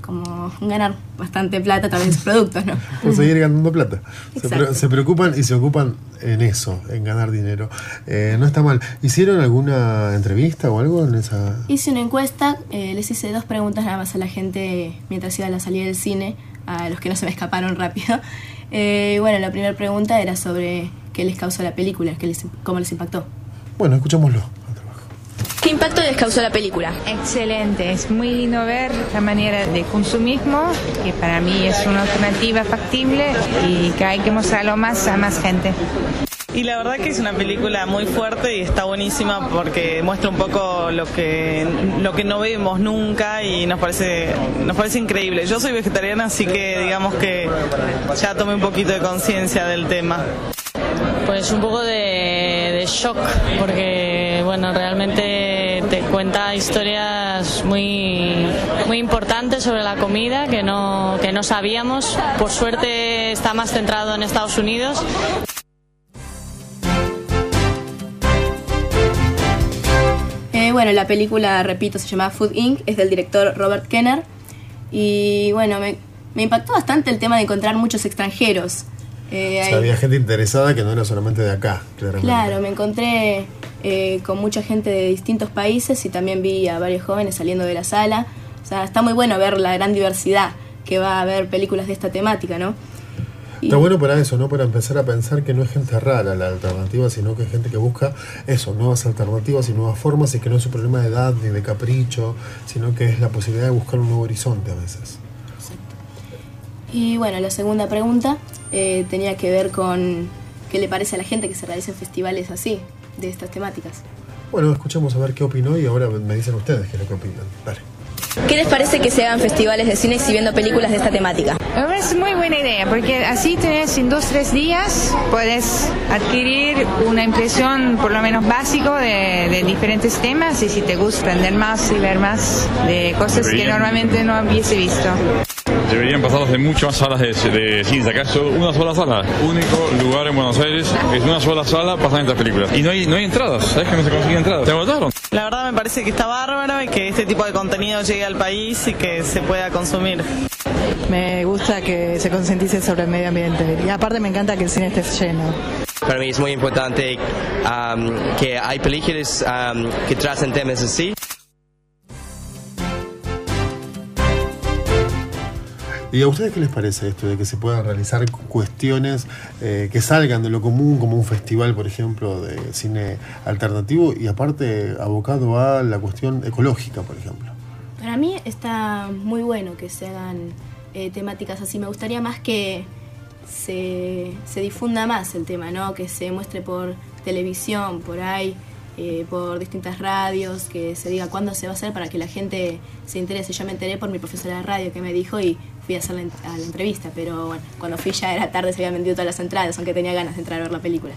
[SPEAKER 6] como ganar bastante plata a través de sus productos, ¿no? *laughs*
[SPEAKER 3] Por seguir ganando plata. Se, pre- se preocupan y se ocupan en eso, en ganar dinero. Eh, no está mal. ¿Hicieron alguna entrevista o algo en esa...?
[SPEAKER 6] Hice una encuesta, eh, les hice dos preguntas nada más a la gente mientras iba a la salida del cine, a los que no se me escaparon rápido. *laughs* Eh, bueno, la primera pregunta era sobre qué les causó la película, qué les, cómo les impactó.
[SPEAKER 3] Bueno, escuchémoslo.
[SPEAKER 6] ¿Qué impacto les causó la película?
[SPEAKER 18] Excelente, es muy lindo ver la manera de consumismo, que para mí es una alternativa factible y que hay que mostrarlo más a más gente.
[SPEAKER 19] Y la verdad que es una película muy fuerte y está buenísima porque muestra un poco lo que lo que no vemos nunca y nos parece nos parece increíble. Yo soy vegetariana, así que digamos que ya tomé un poquito de conciencia del tema.
[SPEAKER 20] Pues un poco de, de shock, porque bueno, realmente te cuenta historias muy, muy importantes sobre la comida que no, que no sabíamos. Por suerte está más centrado en Estados Unidos.
[SPEAKER 6] Eh, bueno, la película, repito, se llama Food Inc., es del director Robert Kenner. Y bueno, me, me impactó bastante el tema de encontrar muchos extranjeros. Eh,
[SPEAKER 3] O
[SPEAKER 6] hay-
[SPEAKER 3] sea, había gente interesada que no era solamente de acá, claramente.
[SPEAKER 6] Claro, me encontré eh, con mucha gente de distintos países y también vi a varios jóvenes saliendo de la sala. O sea, está muy bueno ver la gran diversidad que va a haber películas de esta temática, ¿no?
[SPEAKER 3] Está bueno para eso, ¿no? Para empezar a pensar que no es gente rara la alternativa, sino que es gente que busca eso, nuevas alternativas y nuevas formas y que no es un problema de edad ni de capricho, sino que es la posibilidad de buscar un nuevo horizonte a veces.
[SPEAKER 6] Y bueno, la segunda pregunta eh, tenía que ver con qué le parece a la gente que se realicen festivales así, de estas temáticas.
[SPEAKER 3] Bueno, escuchemos a ver qué opinó y ahora me dicen ustedes qué es lo que opinan. Dale.
[SPEAKER 6] ¿Qué les parece que se hagan festivales de cine exhibiendo películas de esta temática?
[SPEAKER 18] Parece muy buena idea porque así tenés en dos tres días puedes adquirir una impresión por lo menos básico de, de diferentes temas y si te gusta aprender más y ver más de cosas que normalmente no hubiese visto.
[SPEAKER 21] Deberían pasarlos de muchas salas de, de cine. Acá es solo una sola sala. Único lugar en Buenos Aires. Es una sola sala, pasan estas películas. Y no hay, no hay entradas. ¿Sabes que no se consiguen entradas? ¿Te agotaron?
[SPEAKER 19] La verdad me parece que está bárbaro y que este tipo de contenido llegue al país y que se pueda consumir.
[SPEAKER 18] Me gusta que se concientice sobre el medio ambiente y aparte me encanta que el cine esté lleno.
[SPEAKER 22] Para mí es muy importante um, que hay películas um, que tratan temas así.
[SPEAKER 3] ¿Y a ustedes qué les parece esto de que se puedan realizar cuestiones eh, que salgan de lo común, como un festival, por ejemplo, de cine alternativo y aparte abocado a la cuestión ecológica, por ejemplo?
[SPEAKER 6] Para mí está muy bueno que se hagan eh, temáticas así. Me gustaría más que se, se difunda más el tema, ¿no? Que se muestre por televisión, por ahí, eh, por distintas radios, que se diga cuándo se va a hacer para que la gente se interese. Yo me enteré por mi profesora de radio que me dijo y fui a hacer la, en- a la entrevista, pero bueno, cuando fui ya era tarde, se habían vendido todas las entradas, aunque tenía ganas de entrar a ver la película.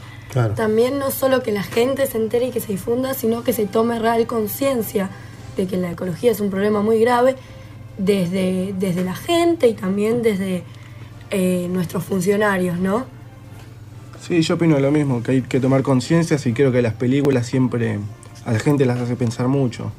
[SPEAKER 7] También no solo que la gente se entere y que se difunda, sino que se tome real conciencia de que la ecología es un problema muy grave desde, desde la gente y también desde eh, nuestros funcionarios, ¿no?
[SPEAKER 23] Sí, yo opino lo mismo, que hay que tomar conciencia y creo que las películas siempre a la gente las hace pensar mucho.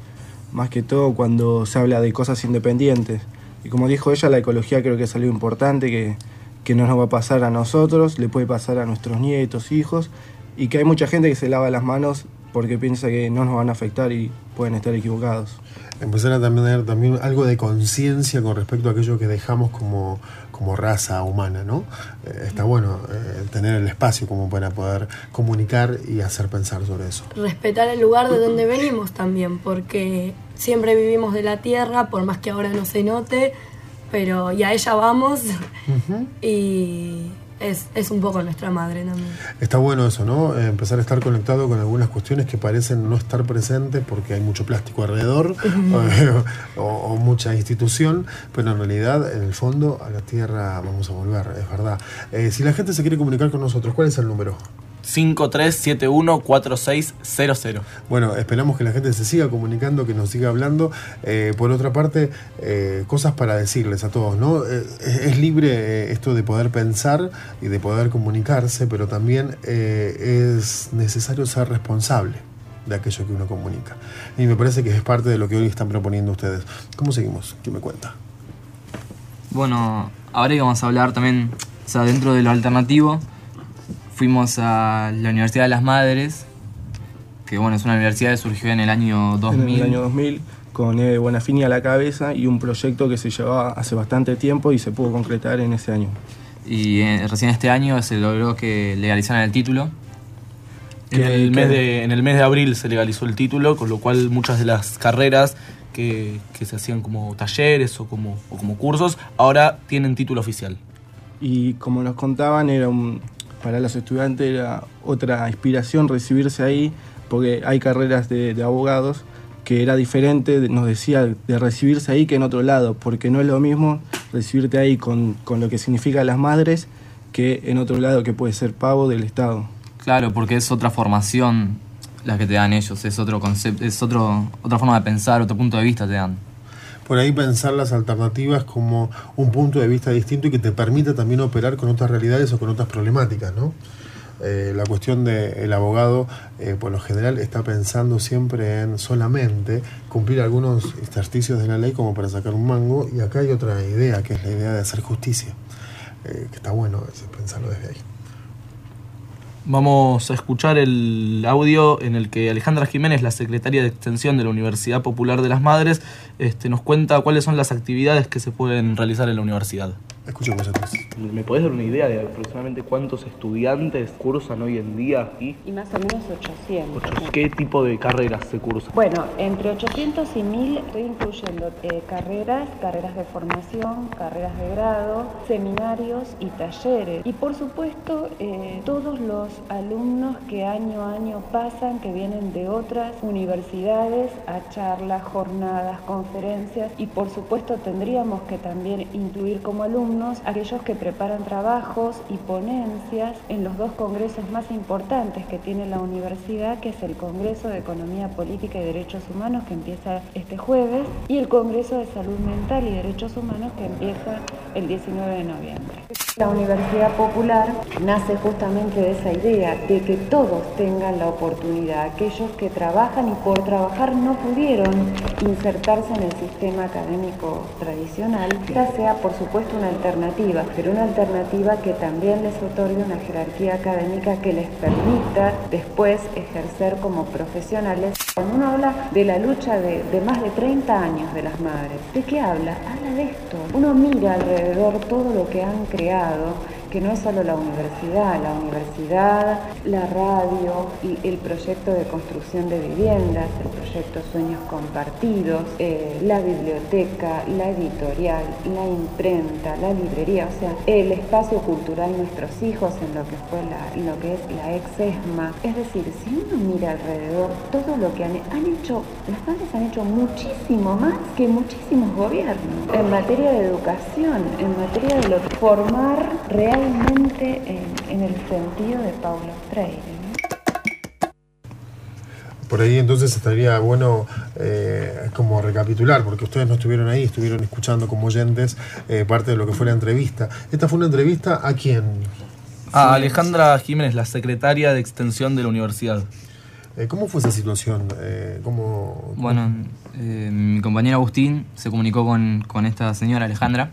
[SPEAKER 23] Más que todo cuando se habla de cosas independientes. Y como dijo ella, la ecología creo que es algo importante que, que no nos va a pasar a nosotros, le puede pasar a nuestros nietos, hijos, y que hay mucha gente que se lava las manos porque piensa que no nos van a afectar y pueden estar equivocados.
[SPEAKER 3] Empezar a también tener también algo de conciencia con respecto a aquello que dejamos como, como raza humana, ¿no? Eh, está bueno eh, tener el espacio como para poder comunicar y hacer pensar sobre eso.
[SPEAKER 7] Respetar el lugar de donde venimos también, porque siempre vivimos de la tierra, por más que ahora no se note, pero y a ella vamos *laughs* y es, es un poco nuestra madre también.
[SPEAKER 3] Está bueno eso, ¿no? Empezar a estar conectado con algunas cuestiones que parecen no estar presentes porque hay mucho plástico alrededor *laughs* o, o mucha institución, pero en realidad, en el fondo, a la tierra vamos a volver, es verdad. Eh, si la gente se quiere comunicar con nosotros, ¿cuál es el número?
[SPEAKER 2] 53714600.
[SPEAKER 3] Bueno, esperamos que la gente se siga comunicando, que nos siga hablando. Eh, por otra parte, eh, cosas para decirles a todos, ¿no? Eh, es, libre eh, esto de poder pensar y de poder comunicarse, pero también eh, es necesario ser responsable de aquello que uno comunica. Y me parece que es parte de lo que hoy están proponiendo ustedes. ¿Cómo seguimos? ¿Qué me cuenta?
[SPEAKER 10] Bueno, ahora íbamos a hablar también, o sea, dentro de lo alternativo, fuimos a la Universidad de las Madres, que bueno, es una universidad que surgió en el año 2000.
[SPEAKER 23] En el año 2000, con Eve Bonafini a la cabeza y un proyecto que se llevaba hace bastante tiempo y se pudo concretar en ese año.
[SPEAKER 10] Y eh, recién este año se logró que legalizaran el título.
[SPEAKER 2] En el, mes de, en el mes de abril se legalizó el título, con lo cual muchas de las carreras que, que se hacían como talleres o como, o como cursos, ahora tienen título oficial.
[SPEAKER 23] Y como nos contaban, era un, para los estudiantes era otra inspiración recibirse ahí, porque hay carreras de, abogados que era diferente, nos decía, de recibirse ahí que en otro lado, porque no es lo mismo recibirte ahí con, con lo que significa las madres que en otro lado que puede ser pavo del Estado.
[SPEAKER 10] Claro, porque es otra formación la que te dan ellos, es otro concepto, es otro, otra forma de pensar, otro punto de vista te dan.
[SPEAKER 3] Por ahí pensar las alternativas como un punto de vista distinto y que te permita también operar con otras realidades o con otras problemáticas, ¿no? Eh, la cuestión del abogado, eh, por lo general, está pensando siempre en solamente cumplir algunos ejercicios de la ley como para sacar un mango, y acá hay otra idea, que es la idea de hacer justicia, eh, que está bueno pensarlo desde ahí.
[SPEAKER 2] Vamos a escuchar el audio en el que Alejandra Jiménez, la secretaria de Extensión de la Universidad Popular de las Madres, este, nos cuenta cuáles son las actividades que se pueden realizar en la universidad.
[SPEAKER 3] Escuchemos entonces.
[SPEAKER 2] ¿Me podés dar una idea de aproximadamente cuántos estudiantes cursan hoy en día aquí?
[SPEAKER 24] Y más o menos 800.
[SPEAKER 2] ¿Qué tipo de carreras se cursan?
[SPEAKER 24] Bueno, entre 800 y 1000 estoy incluyendo eh, carreras, carreras de formación, carreras de grado, seminarios y talleres. Y por supuesto, eh, todos los alumnos que año a año pasan, que vienen de otras universidades a charlas, jornadas, conferencias. Y por supuesto tendríamos que también incluir como alumnos aquellos que preparan trabajos y ponencias en los dos congresos más importantes que tiene la universidad, que es el Congreso de Economía Política y Derechos Humanos que empieza este jueves y el Congreso de Salud Mental y Derechos Humanos que empieza el 19 de noviembre. La Universidad Popular nace justamente de esa idea, de que todos tengan la oportunidad, aquellos que trabajan y por trabajar no pudieron insertarse en el sistema académico tradicional, esta sea por supuesto una alternativa, pero una alternativa que también les otorgue una jerarquía académica que les permita después ejercer como profesionales. Cuando uno habla de la lucha de, de más de 30 años de las madres, ¿de qué habla? Habla de esto. Uno mira alrededor todo lo que han creado pasado que no es solo la universidad, la universidad, la radio y el proyecto de construcción de viviendas, el proyecto Sueños Compartidos, eh, la biblioteca, la editorial, la imprenta, la librería, o sea, el espacio cultural Nuestros Hijos en lo que fue la, lo que es la ex ESMA. Es decir, si uno mira alrededor todo lo que han, han hecho, las padres han hecho muchísimo más que muchísimos gobiernos en materia de educación, en materia de lo, formar realmente en, en el sentido de Paulo Freire.
[SPEAKER 3] Por ahí entonces estaría bueno eh, como recapitular, porque ustedes no estuvieron ahí, estuvieron escuchando como oyentes eh, parte de lo que fue la entrevista. ¿Esta fue una entrevista a quién?
[SPEAKER 2] A Alejandra Jiménez, la secretaria de Extensión de la universidad.
[SPEAKER 3] Eh, ¿Cómo fue esa situación? Eh, ¿cómo,
[SPEAKER 10] Bueno, eh, mi compañero Agustín se comunicó con, con esta señora Alejandra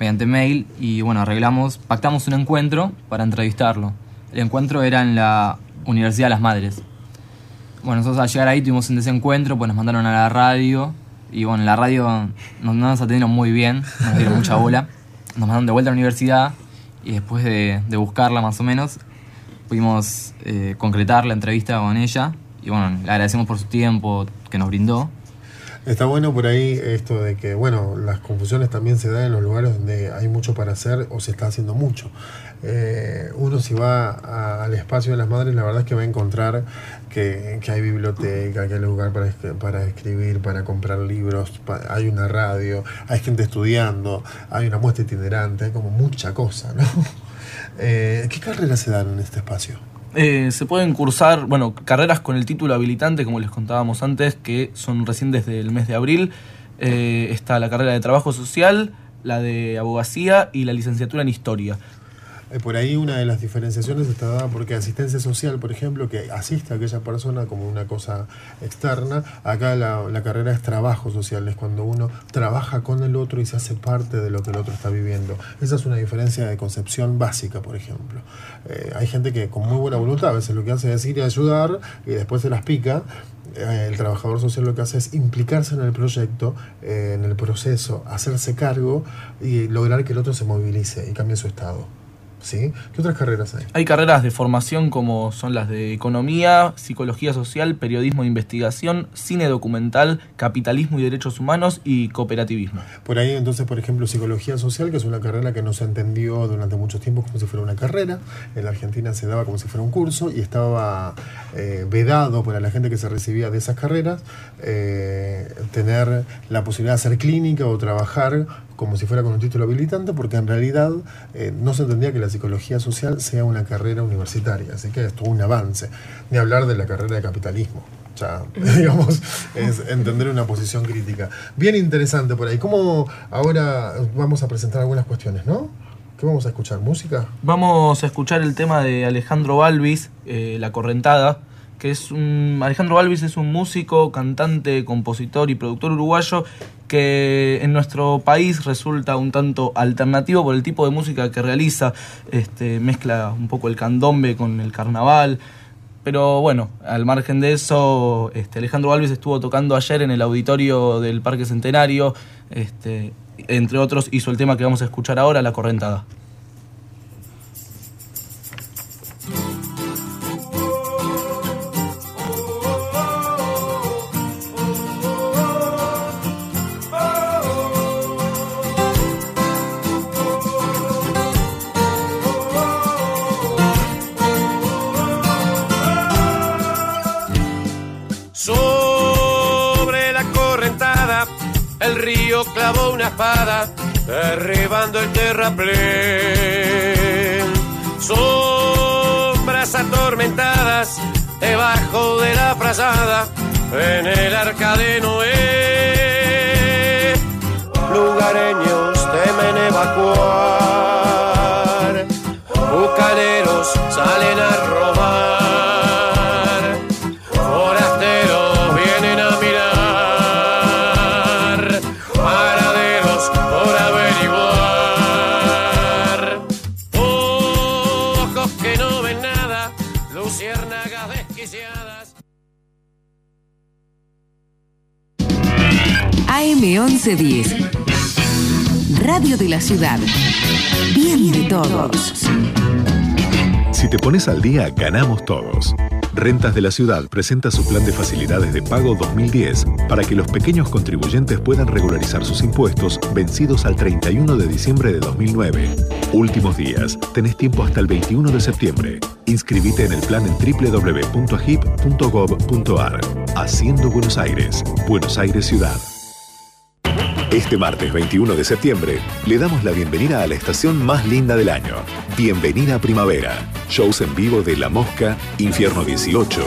[SPEAKER 10] mediante mail y bueno, arreglamos, pactamos un encuentro para entrevistarlo. El encuentro era en la Universidad de las Madres. Bueno, nosotros al llegar ahí tuvimos un desencuentro, pues nos mandaron a la radio y bueno, en la radio no, no nos atendieron muy bien, no nos dieron mucha bola. Nos mandaron de vuelta a la universidad y después de, de buscarla más o menos, pudimos eh, concretar la entrevista con ella y bueno, le agradecemos por su tiempo que nos brindó.
[SPEAKER 3] Está bueno por ahí esto de que, bueno, las confusiones también se dan en los lugares donde hay mucho para hacer o se está haciendo mucho. Eh, uno si va a- al espacio de las madres, la verdad es que va a encontrar que, hay biblioteca, que hay lugar para, es- para escribir, para comprar libros, hay una radio, hay gente estudiando, hay una muestra itinerante, hay como mucha cosa, ¿no? *laughs* Eh, ¿Qué carreras se dan en este espacio?
[SPEAKER 2] Eh, se pueden cursar, bueno, carreras con el título habilitante, como les contábamos antes, que son recién desde el mes de abril. Eh, está la carrera de trabajo social, la de abogacía y la licenciatura en historia.
[SPEAKER 3] Eh, Por ahí una de las diferenciaciones está dada porque asistencia social, por ejemplo, que asiste a aquella persona como una cosa externa, acá la, carrera es trabajo social, es cuando uno trabaja con el otro y se hace parte de lo que el otro está viviendo. Esa es una diferencia de concepción básica, por ejemplo. Eh, hay gente que con muy buena voluntad a veces lo que hace es ir y ayudar y después se las pica. Eh, El trabajador social lo que hace es implicarse en el proyecto, en el proceso, hacerse cargo y lograr que el otro se movilice y cambie su estado. ¿Sí? ¿Qué otras carreras hay?
[SPEAKER 2] Hay carreras de formación como son las de economía, psicología social, periodismo de investigación, cine documental, capitalismo y derechos humanos y cooperativismo.
[SPEAKER 3] Por ahí entonces, por ejemplo, psicología social, que es una carrera que no se entendió durante mucho tiempo como si fuera una carrera. En la Argentina se daba como si fuera un curso y estaba eh, vedado para la gente que se recibía de esas carreras eh, tener la posibilidad de hacer clínica o trabajar como si fuera con un título habilitante, porque en realidad eh, no se entendía que la psicología social sea una carrera universitaria, así que esto un avance. Ni hablar de la carrera de capitalismo. O sea, *laughs* digamos, es entender una posición crítica. Bien interesante por ahí. ¿Cómo ahora vamos a presentar algunas cuestiones, no? ¿Qué vamos a escuchar? ¿Música?
[SPEAKER 2] Vamos a escuchar el tema de Alejandro Balvis, eh, La Correntada, que es un... Alejandro Balvis es un músico, cantante, compositor y productor uruguayo que en nuestro país resulta un tanto alternativo por el tipo de música que realiza. Este, mezcla un poco el candombe con el carnaval. Pero bueno, al margen de eso, este, Alejandro Balvis estuvo tocando ayer en el auditorio del Parque Centenario. Este, entre otros, hizo el tema que vamos a escuchar ahora, La Correntada.
[SPEAKER 25] Una espada, derribando el terraplén. Sombras atormentadas, debajo de la frazada, en el arca de Noé. Lugareños temen evacuar. panaderos salen a robar.
[SPEAKER 1] AM1110. Radio de la Ciudad. Bien de todos.
[SPEAKER 16] Si te pones al día, ganamos todos. Rentas de la Ciudad presenta su plan de facilidades de pago 2010 para que los pequeños contribuyentes puedan regularizar sus impuestos vencidos al 31 de diciembre de 2009. Últimos días. Tenés tiempo hasta el 21 de septiembre. Inscribite en el plan en www.agip.gov.ar. Haciendo Buenos Aires. Buenos Aires Ciudad. Este martes 21 de septiembre le damos la bienvenida a la estación más linda del año. Bienvenida Primavera. Shows en vivo de La Mosca, Infierno 18,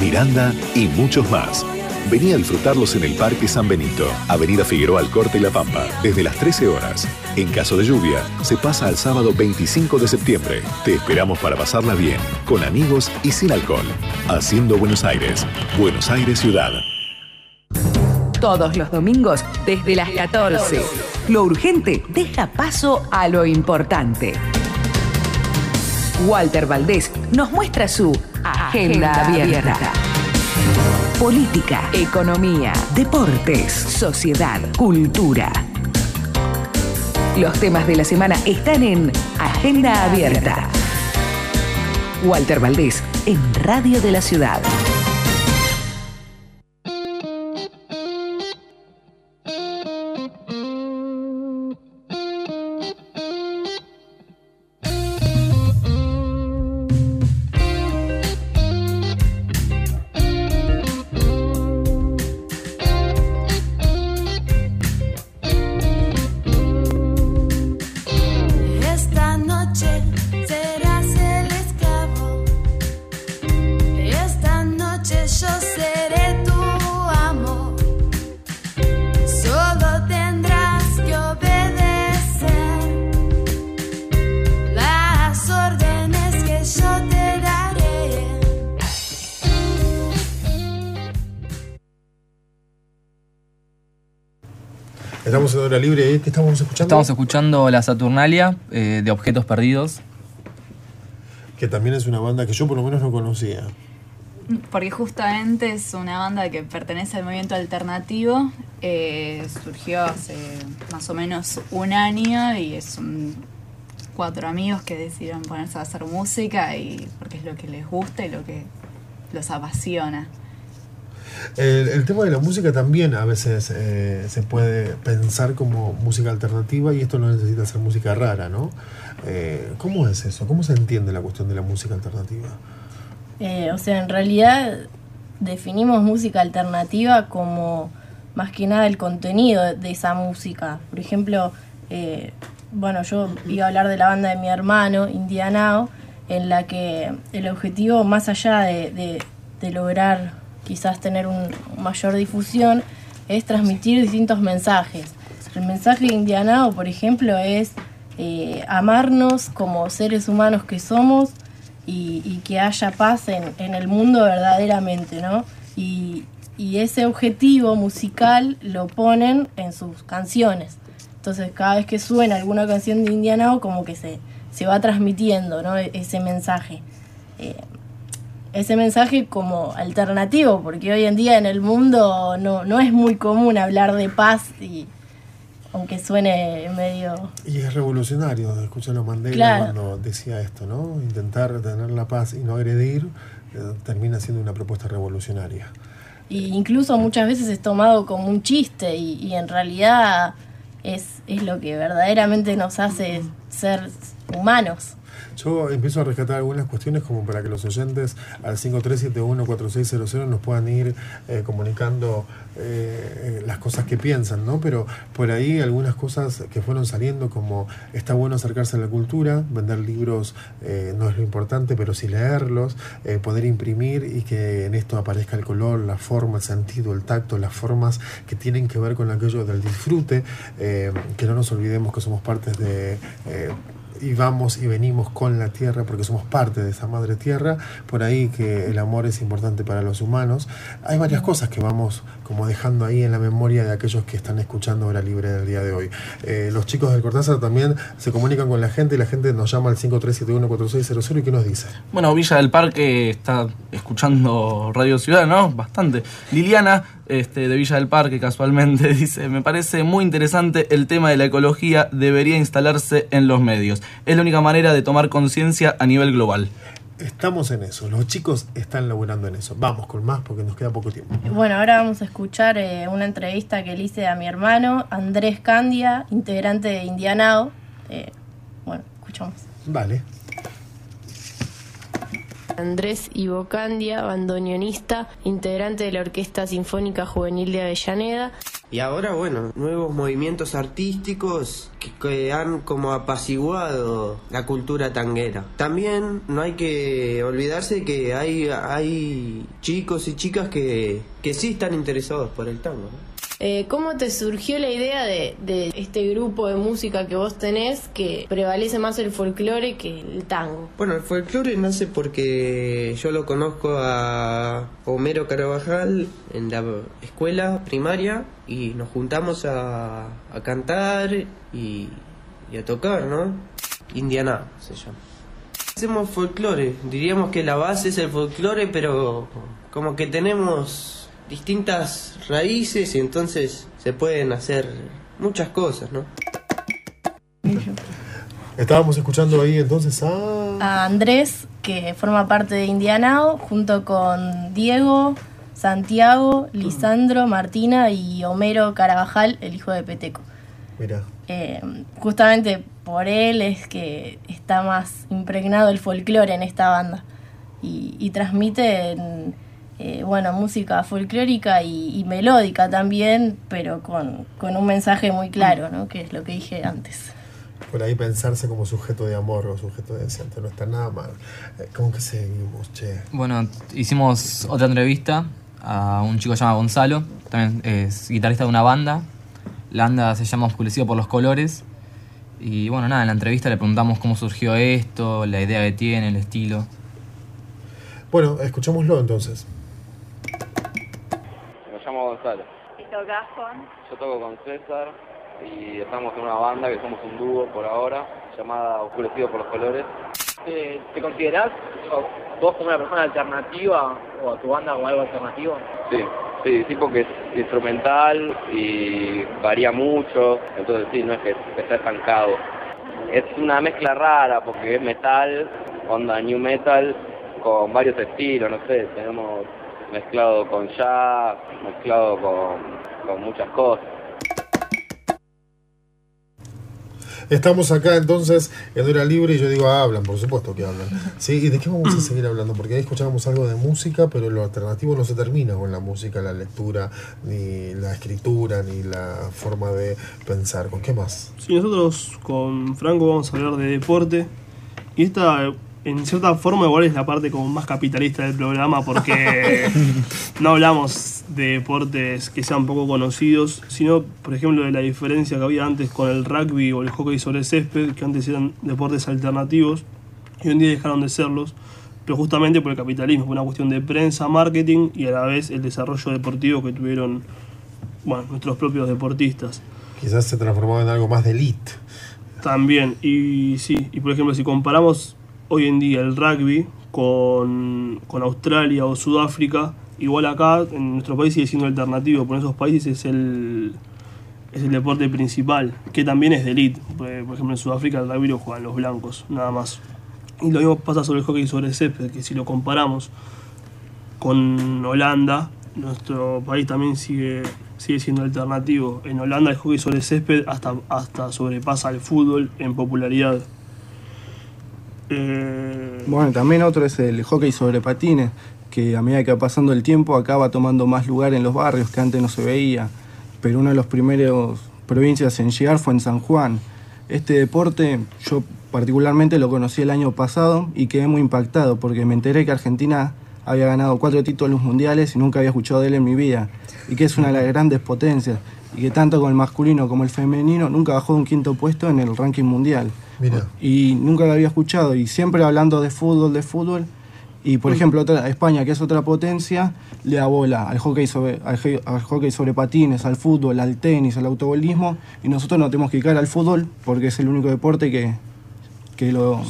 [SPEAKER 16] Miranda y muchos más. Vení a disfrutarlos en el Parque San Benito, Avenida Figueroa Alcorte y La Pampa, desde las 13 horas. En caso de lluvia, se pasa al sábado 25 de septiembre. Te esperamos para pasarla bien, con amigos y sin alcohol. Haciendo Buenos Aires. Buenos Aires Ciudad.
[SPEAKER 1] Todos los domingos desde las 14. Lo urgente deja paso a lo importante. Walter Valdés nos muestra su agenda abierta. Política, economía, deportes, sociedad, cultura. Los temas de la semana están en Agenda Abierta. Walter Valdés en Radio de la Ciudad.
[SPEAKER 3] Hora libre. ¿eh? ¿Qué estamos escuchando?
[SPEAKER 10] Estamos escuchando La Saturnalia eh, de Objetos Perdidos.
[SPEAKER 3] Que también es una banda que yo por lo menos no conocía.
[SPEAKER 4] Porque justamente es una banda que pertenece al movimiento alternativo. eh, surgió hace más o menos un año y es un- cuatro amigos que decidieron ponerse a hacer música y porque es lo que les gusta y lo que los apasiona.
[SPEAKER 3] El, tema de la música también a veces eh, se puede pensar como música alternativa y esto no necesita ser música rara, ¿no? Eh, ¿Cómo es eso? ¿Cómo se entiende la cuestión de la música alternativa?
[SPEAKER 5] Eh, o sea, en realidad definimos música alternativa como más que nada el contenido de esa música. Por ejemplo, bueno, yo iba a hablar de la banda de mi hermano, Indianao, en la que el objetivo, más allá de lograr quizás tener un mayor difusión, es transmitir distintos mensajes. El mensaje de Indianao, por ejemplo, es eh, amarnos como seres humanos que somos y, y que haya paz en, en el mundo verdaderamente, ¿no? Y, y ese objetivo musical lo ponen en sus canciones. Entonces cada vez que suena alguna canción de Indianao como que se, se va transmitiendo, ¿no? E- Ese mensaje. Eh, ese mensaje como alternativo, porque hoy en día en el mundo no, no es muy común hablar de paz y aunque suene medio
[SPEAKER 3] Y es revolucionario, escucharlo Mandela
[SPEAKER 5] Claro.
[SPEAKER 3] cuando decía esto, ¿no? Intentar tener la paz y no agredir eh, termina siendo una propuesta revolucionaria.
[SPEAKER 5] Y incluso muchas veces es tomado como un chiste y, y en realidad es, es lo que verdaderamente nos hace ser humanos.
[SPEAKER 3] Yo empiezo a rescatar algunas cuestiones como para que los oyentes al 5371-4600 nos puedan ir eh, comunicando eh, eh, las cosas que piensan, ¿no? Pero por ahí algunas cosas que fueron saliendo como está bueno acercarse a la cultura, vender libros no es lo importante, pero sí leerlos, poder imprimir y que en esto aparezca el color, la forma, el sentido, el tacto, las formas que tienen que ver con aquello del disfrute, que no nos olvidemos que somos partes de... y vamos y venimos con la tierra porque somos parte de esa madre tierra, por ahí que el amor es importante para los humanos. Hay varias cosas que vamos como dejando ahí en la memoria de aquellos que están escuchando Hora Libre del día de hoy. Eh, los chicos del Cortázar también se comunican con la gente y la gente nos llama al 53714600 y ¿qué nos dice?
[SPEAKER 2] Bueno, Villa del Parque está escuchando Radio Ciudad, ¿no? Bastante. Liliana, este, de Villa del Parque, casualmente, *laughs* dice, me parece muy interesante el tema de la ecología, debería instalarse en los medios. Es la única manera de tomar conciencia a nivel global.
[SPEAKER 3] Estamos en eso, los chicos están laburando en eso. Vamos con más porque nos queda poco tiempo.
[SPEAKER 5] Bueno, ahora vamos a escuchar eh, una entrevista que le hice a mi hermano, Andrés Candia, integrante de Indianao. Eh, bueno, escuchamos.
[SPEAKER 3] Vale.
[SPEAKER 26] Andrés Ivo Candia, bandoneonista, integrante de la Orquesta Sinfónica Juvenil de Avellaneda.
[SPEAKER 22] Y ahora, bueno, nuevos movimientos artísticos que, han como apaciguado la cultura tanguera. También no hay que olvidarse que hay, hay chicos y chicas que, que sí están interesados por el tango.
[SPEAKER 26] Eh, ¿Cómo te surgió la idea de, este grupo de música que vos tenés que prevalece más el folclore que el tango?
[SPEAKER 22] Bueno, el folclore nace porque yo lo conozco a Homero Carabajal en la escuela primaria y nos juntamos a, a cantar y, y a tocar, ¿no? Indiana se llama. Hacemos folclore, diríamos que la base es el folclore, pero como que tenemos distintas raíces y entonces se pueden hacer muchas cosas, ¿no?
[SPEAKER 3] Estábamos escuchando ahí entonces a...
[SPEAKER 5] A Andrés, que forma parte de Indianao, junto con Diego, Santiago, Lisandro, Martina y Homero Carabajal, el hijo de Peteco.
[SPEAKER 3] Mira.
[SPEAKER 5] Eh, justamente por él es que está más impregnado el folclore en esta banda y, y transmiten eh, bueno, música folclórica y, y melódica también, pero con, con un mensaje muy claro, ¿no? que es lo que dije antes.
[SPEAKER 3] Por ahí pensarse como sujeto de amor o sujeto decente no está nada mal. Eh, ¿Cómo que seguimos, che?
[SPEAKER 10] Bueno, hicimos otra entrevista a un chico llamado Gonzalo, también es guitarrista de una banda. La banda se llama Oscurecido por los Colores. Y bueno, nada, en la entrevista le preguntamos cómo surgió esto, la idea que tiene, el estilo.
[SPEAKER 3] Bueno, escuchémoslo entonces.
[SPEAKER 27] ¿Y tocas con?
[SPEAKER 28] Yo toco con César y estamos en una banda que somos un dúo por ahora, llamada Oscurecido por los Colores.
[SPEAKER 29] ¿Te, te considerás vos como una persona alternativa o a tu banda como algo alternativo?
[SPEAKER 28] Sí, sí, sí, porque es instrumental y varía mucho, entonces sí, no es que esté estancado. Es una mezcla rara porque es metal, onda new metal, con varios estilos, no sé, tenemos mezclado con jazz, mezclado con, con muchas cosas.
[SPEAKER 3] Estamos acá entonces en Hora Libre y yo digo, ah, hablan, por supuesto que hablan. *laughs* ¿Sí? ¿Y de qué vamos a seguir hablando? Porque ahí escuchábamos algo de música, pero lo alternativo no se termina con la música, la lectura, ni la escritura, ni la forma de pensar. ¿Con qué más?
[SPEAKER 8] Sí, nosotros con Franco vamos a hablar de deporte. Y esta, en cierta forma, igual es la parte como más capitalista del programa porque *laughs* no hablamos de deportes que sean poco conocidos, sino, por ejemplo, de la diferencia que había antes con el rugby o el hockey sobre césped, que antes eran deportes alternativos y hoy en día dejaron de serlos, pero justamente por el capitalismo, por una cuestión de prensa, marketing y a la vez el desarrollo deportivo que tuvieron bueno, nuestros propios deportistas.
[SPEAKER 3] Quizás se transformó en algo más de elite.
[SPEAKER 8] También, y sí, y por ejemplo, si comparamos hoy en día el rugby con, con Australia o Sudáfrica, igual acá en nuestro país sigue siendo alternativo, por esos países es el, es el deporte principal, que también es de elite. Por, ejemplo, en Sudáfrica el rugby lo juegan los blancos, nada más. Y lo mismo pasa sobre el hockey sobre césped, que si lo comparamos con Holanda, nuestro país también sigue, sigue siendo alternativo. En Holanda el hockey sobre césped hasta, hasta sobrepasa al fútbol en popularidad. Eh,
[SPEAKER 23] Bueno, también otro es el hockey sobre patines, que a medida que va pasando el tiempo acaba tomando más lugar en los barrios que antes no se veía. Pero una de las primeras provincias en llegar fue en San Juan. Este deporte yo particularmente lo conocí el año pasado y quedé muy impactado porque me enteré que Argentina había ganado cuatro títulos mundiales y nunca había escuchado de él en mi vida. Y que es una de las grandes potencias y que tanto con el masculino como el femenino nunca bajó de un quinto puesto en el ranking mundial.
[SPEAKER 3] Mira.
[SPEAKER 23] Y nunca lo había escuchado. Y siempre hablando de fútbol, de fútbol. Y por ejemplo, otra, España, que es otra potencia, le da bola al hockey, sobre, al, hockey sobre patines, al fútbol, al tenis, al autobolismo. Y nosotros nos tenemos que caer al fútbol porque es el único deporte que, que lo.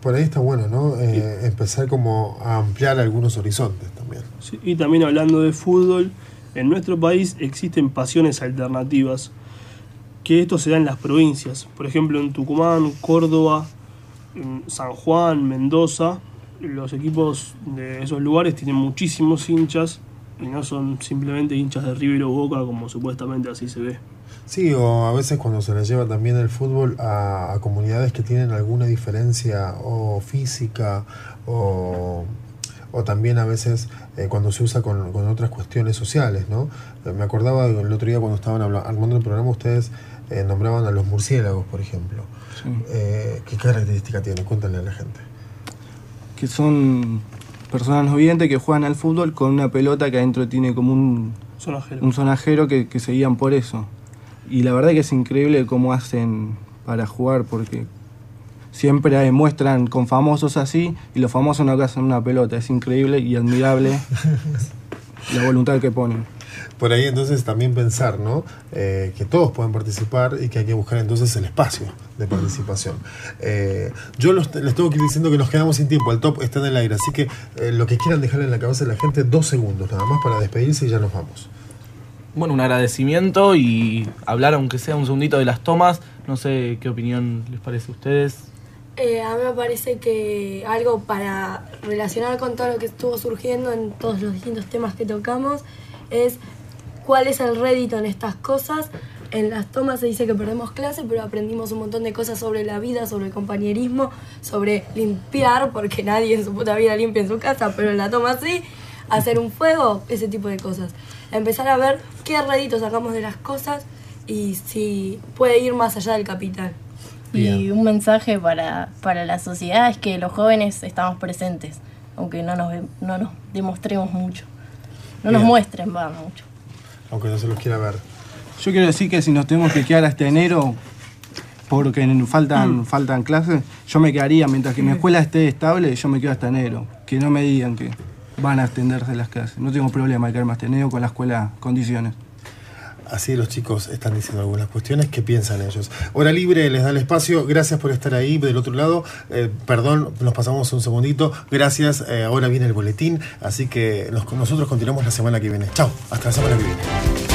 [SPEAKER 3] Por ahí está bueno, ¿no? Eh, empezar como a ampliar algunos horizontes también.
[SPEAKER 8] Sí, y también hablando de fútbol, en nuestro país existen pasiones alternativas, que esto se da en las provincias. Por ejemplo, en Tucumán, Córdoba, San Juan, Mendoza, los equipos de esos lugares tienen muchísimos hinchas y no son simplemente hinchas de River o Boca como supuestamente así se ve.
[SPEAKER 3] Sí, o a veces cuando se le lleva también el fútbol a, comunidades que tienen alguna diferencia o física o, o también a veces eh, cuando se usa con, con otras cuestiones sociales, ¿no? Eh, me acordaba el otro día cuando estaban armando el programa, ustedes eh, nombraban a los murciélagos, por ejemplo. Eh, ¿Qué característica tienen? Cuéntale a la gente.
[SPEAKER 23] que son personas no videntes que juegan al fútbol con una pelota que adentro tiene como un,
[SPEAKER 8] Sonajero.
[SPEAKER 23] un sonajero que, que se guían por eso. Y la verdad que es increíble cómo hacen para jugar porque siempre muestran con famosos así y los famosos no hacen una pelota. Es increíble y admirable *laughs* la voluntad que ponen.
[SPEAKER 3] Por ahí entonces también pensar, ¿no? Eh, que todos pueden participar y que hay que buscar entonces el espacio de participación. Eh, yo los- les tengo que ir diciendo que nos quedamos sin tiempo, el top está en el aire, así que eh, lo que quieran dejarle en la cabeza de la gente, dos segundos nada más para despedirse y ya nos vamos.
[SPEAKER 2] Bueno, un agradecimiento y hablar, aunque sea un segundito, de las tomas. No sé qué opinión les parece a ustedes.
[SPEAKER 7] Eh, a mí me parece que algo para relacionar con todo lo que estuvo surgiendo en todos los distintos temas que tocamos es cuál es el rédito en estas cosas. En las tomas se dice que perdemos clase, pero aprendimos un montón de cosas sobre la vida, sobre el compañerismo, sobre limpiar, porque nadie en su puta vida limpia en su casa, pero en la toma sí, hacer un fuego, ese tipo de cosas. Empezar a ver qué rédito sacamos de las cosas y si puede ir más allá del capital.
[SPEAKER 5] Y un mensaje para, para la sociedad es que los jóvenes estamos presentes, aunque no nos, no nos demostremos mucho. No nos muestren, va, mucho.
[SPEAKER 3] Aunque no se los quiera ver.
[SPEAKER 23] Yo quiero decir que si nos tenemos que quedar hasta enero porque faltan, faltan clases, yo me quedaría, mientras que mi escuela esté estable, yo me quedo hasta enero. Que no me digan que van a extenderse las clases. No tengo problema de quedarme hasta enero con la escuela condiciones.
[SPEAKER 3] Así los chicos están diciendo algunas cuestiones que piensan ellos. Hora libre les da el espacio. Gracias por estar ahí del otro lado. Eh, perdón, nos pasamos un segundito. Gracias. eh, ahora viene el boletín. Así que nos- nosotros continuamos la semana que viene. Chao. Hasta la semana que viene.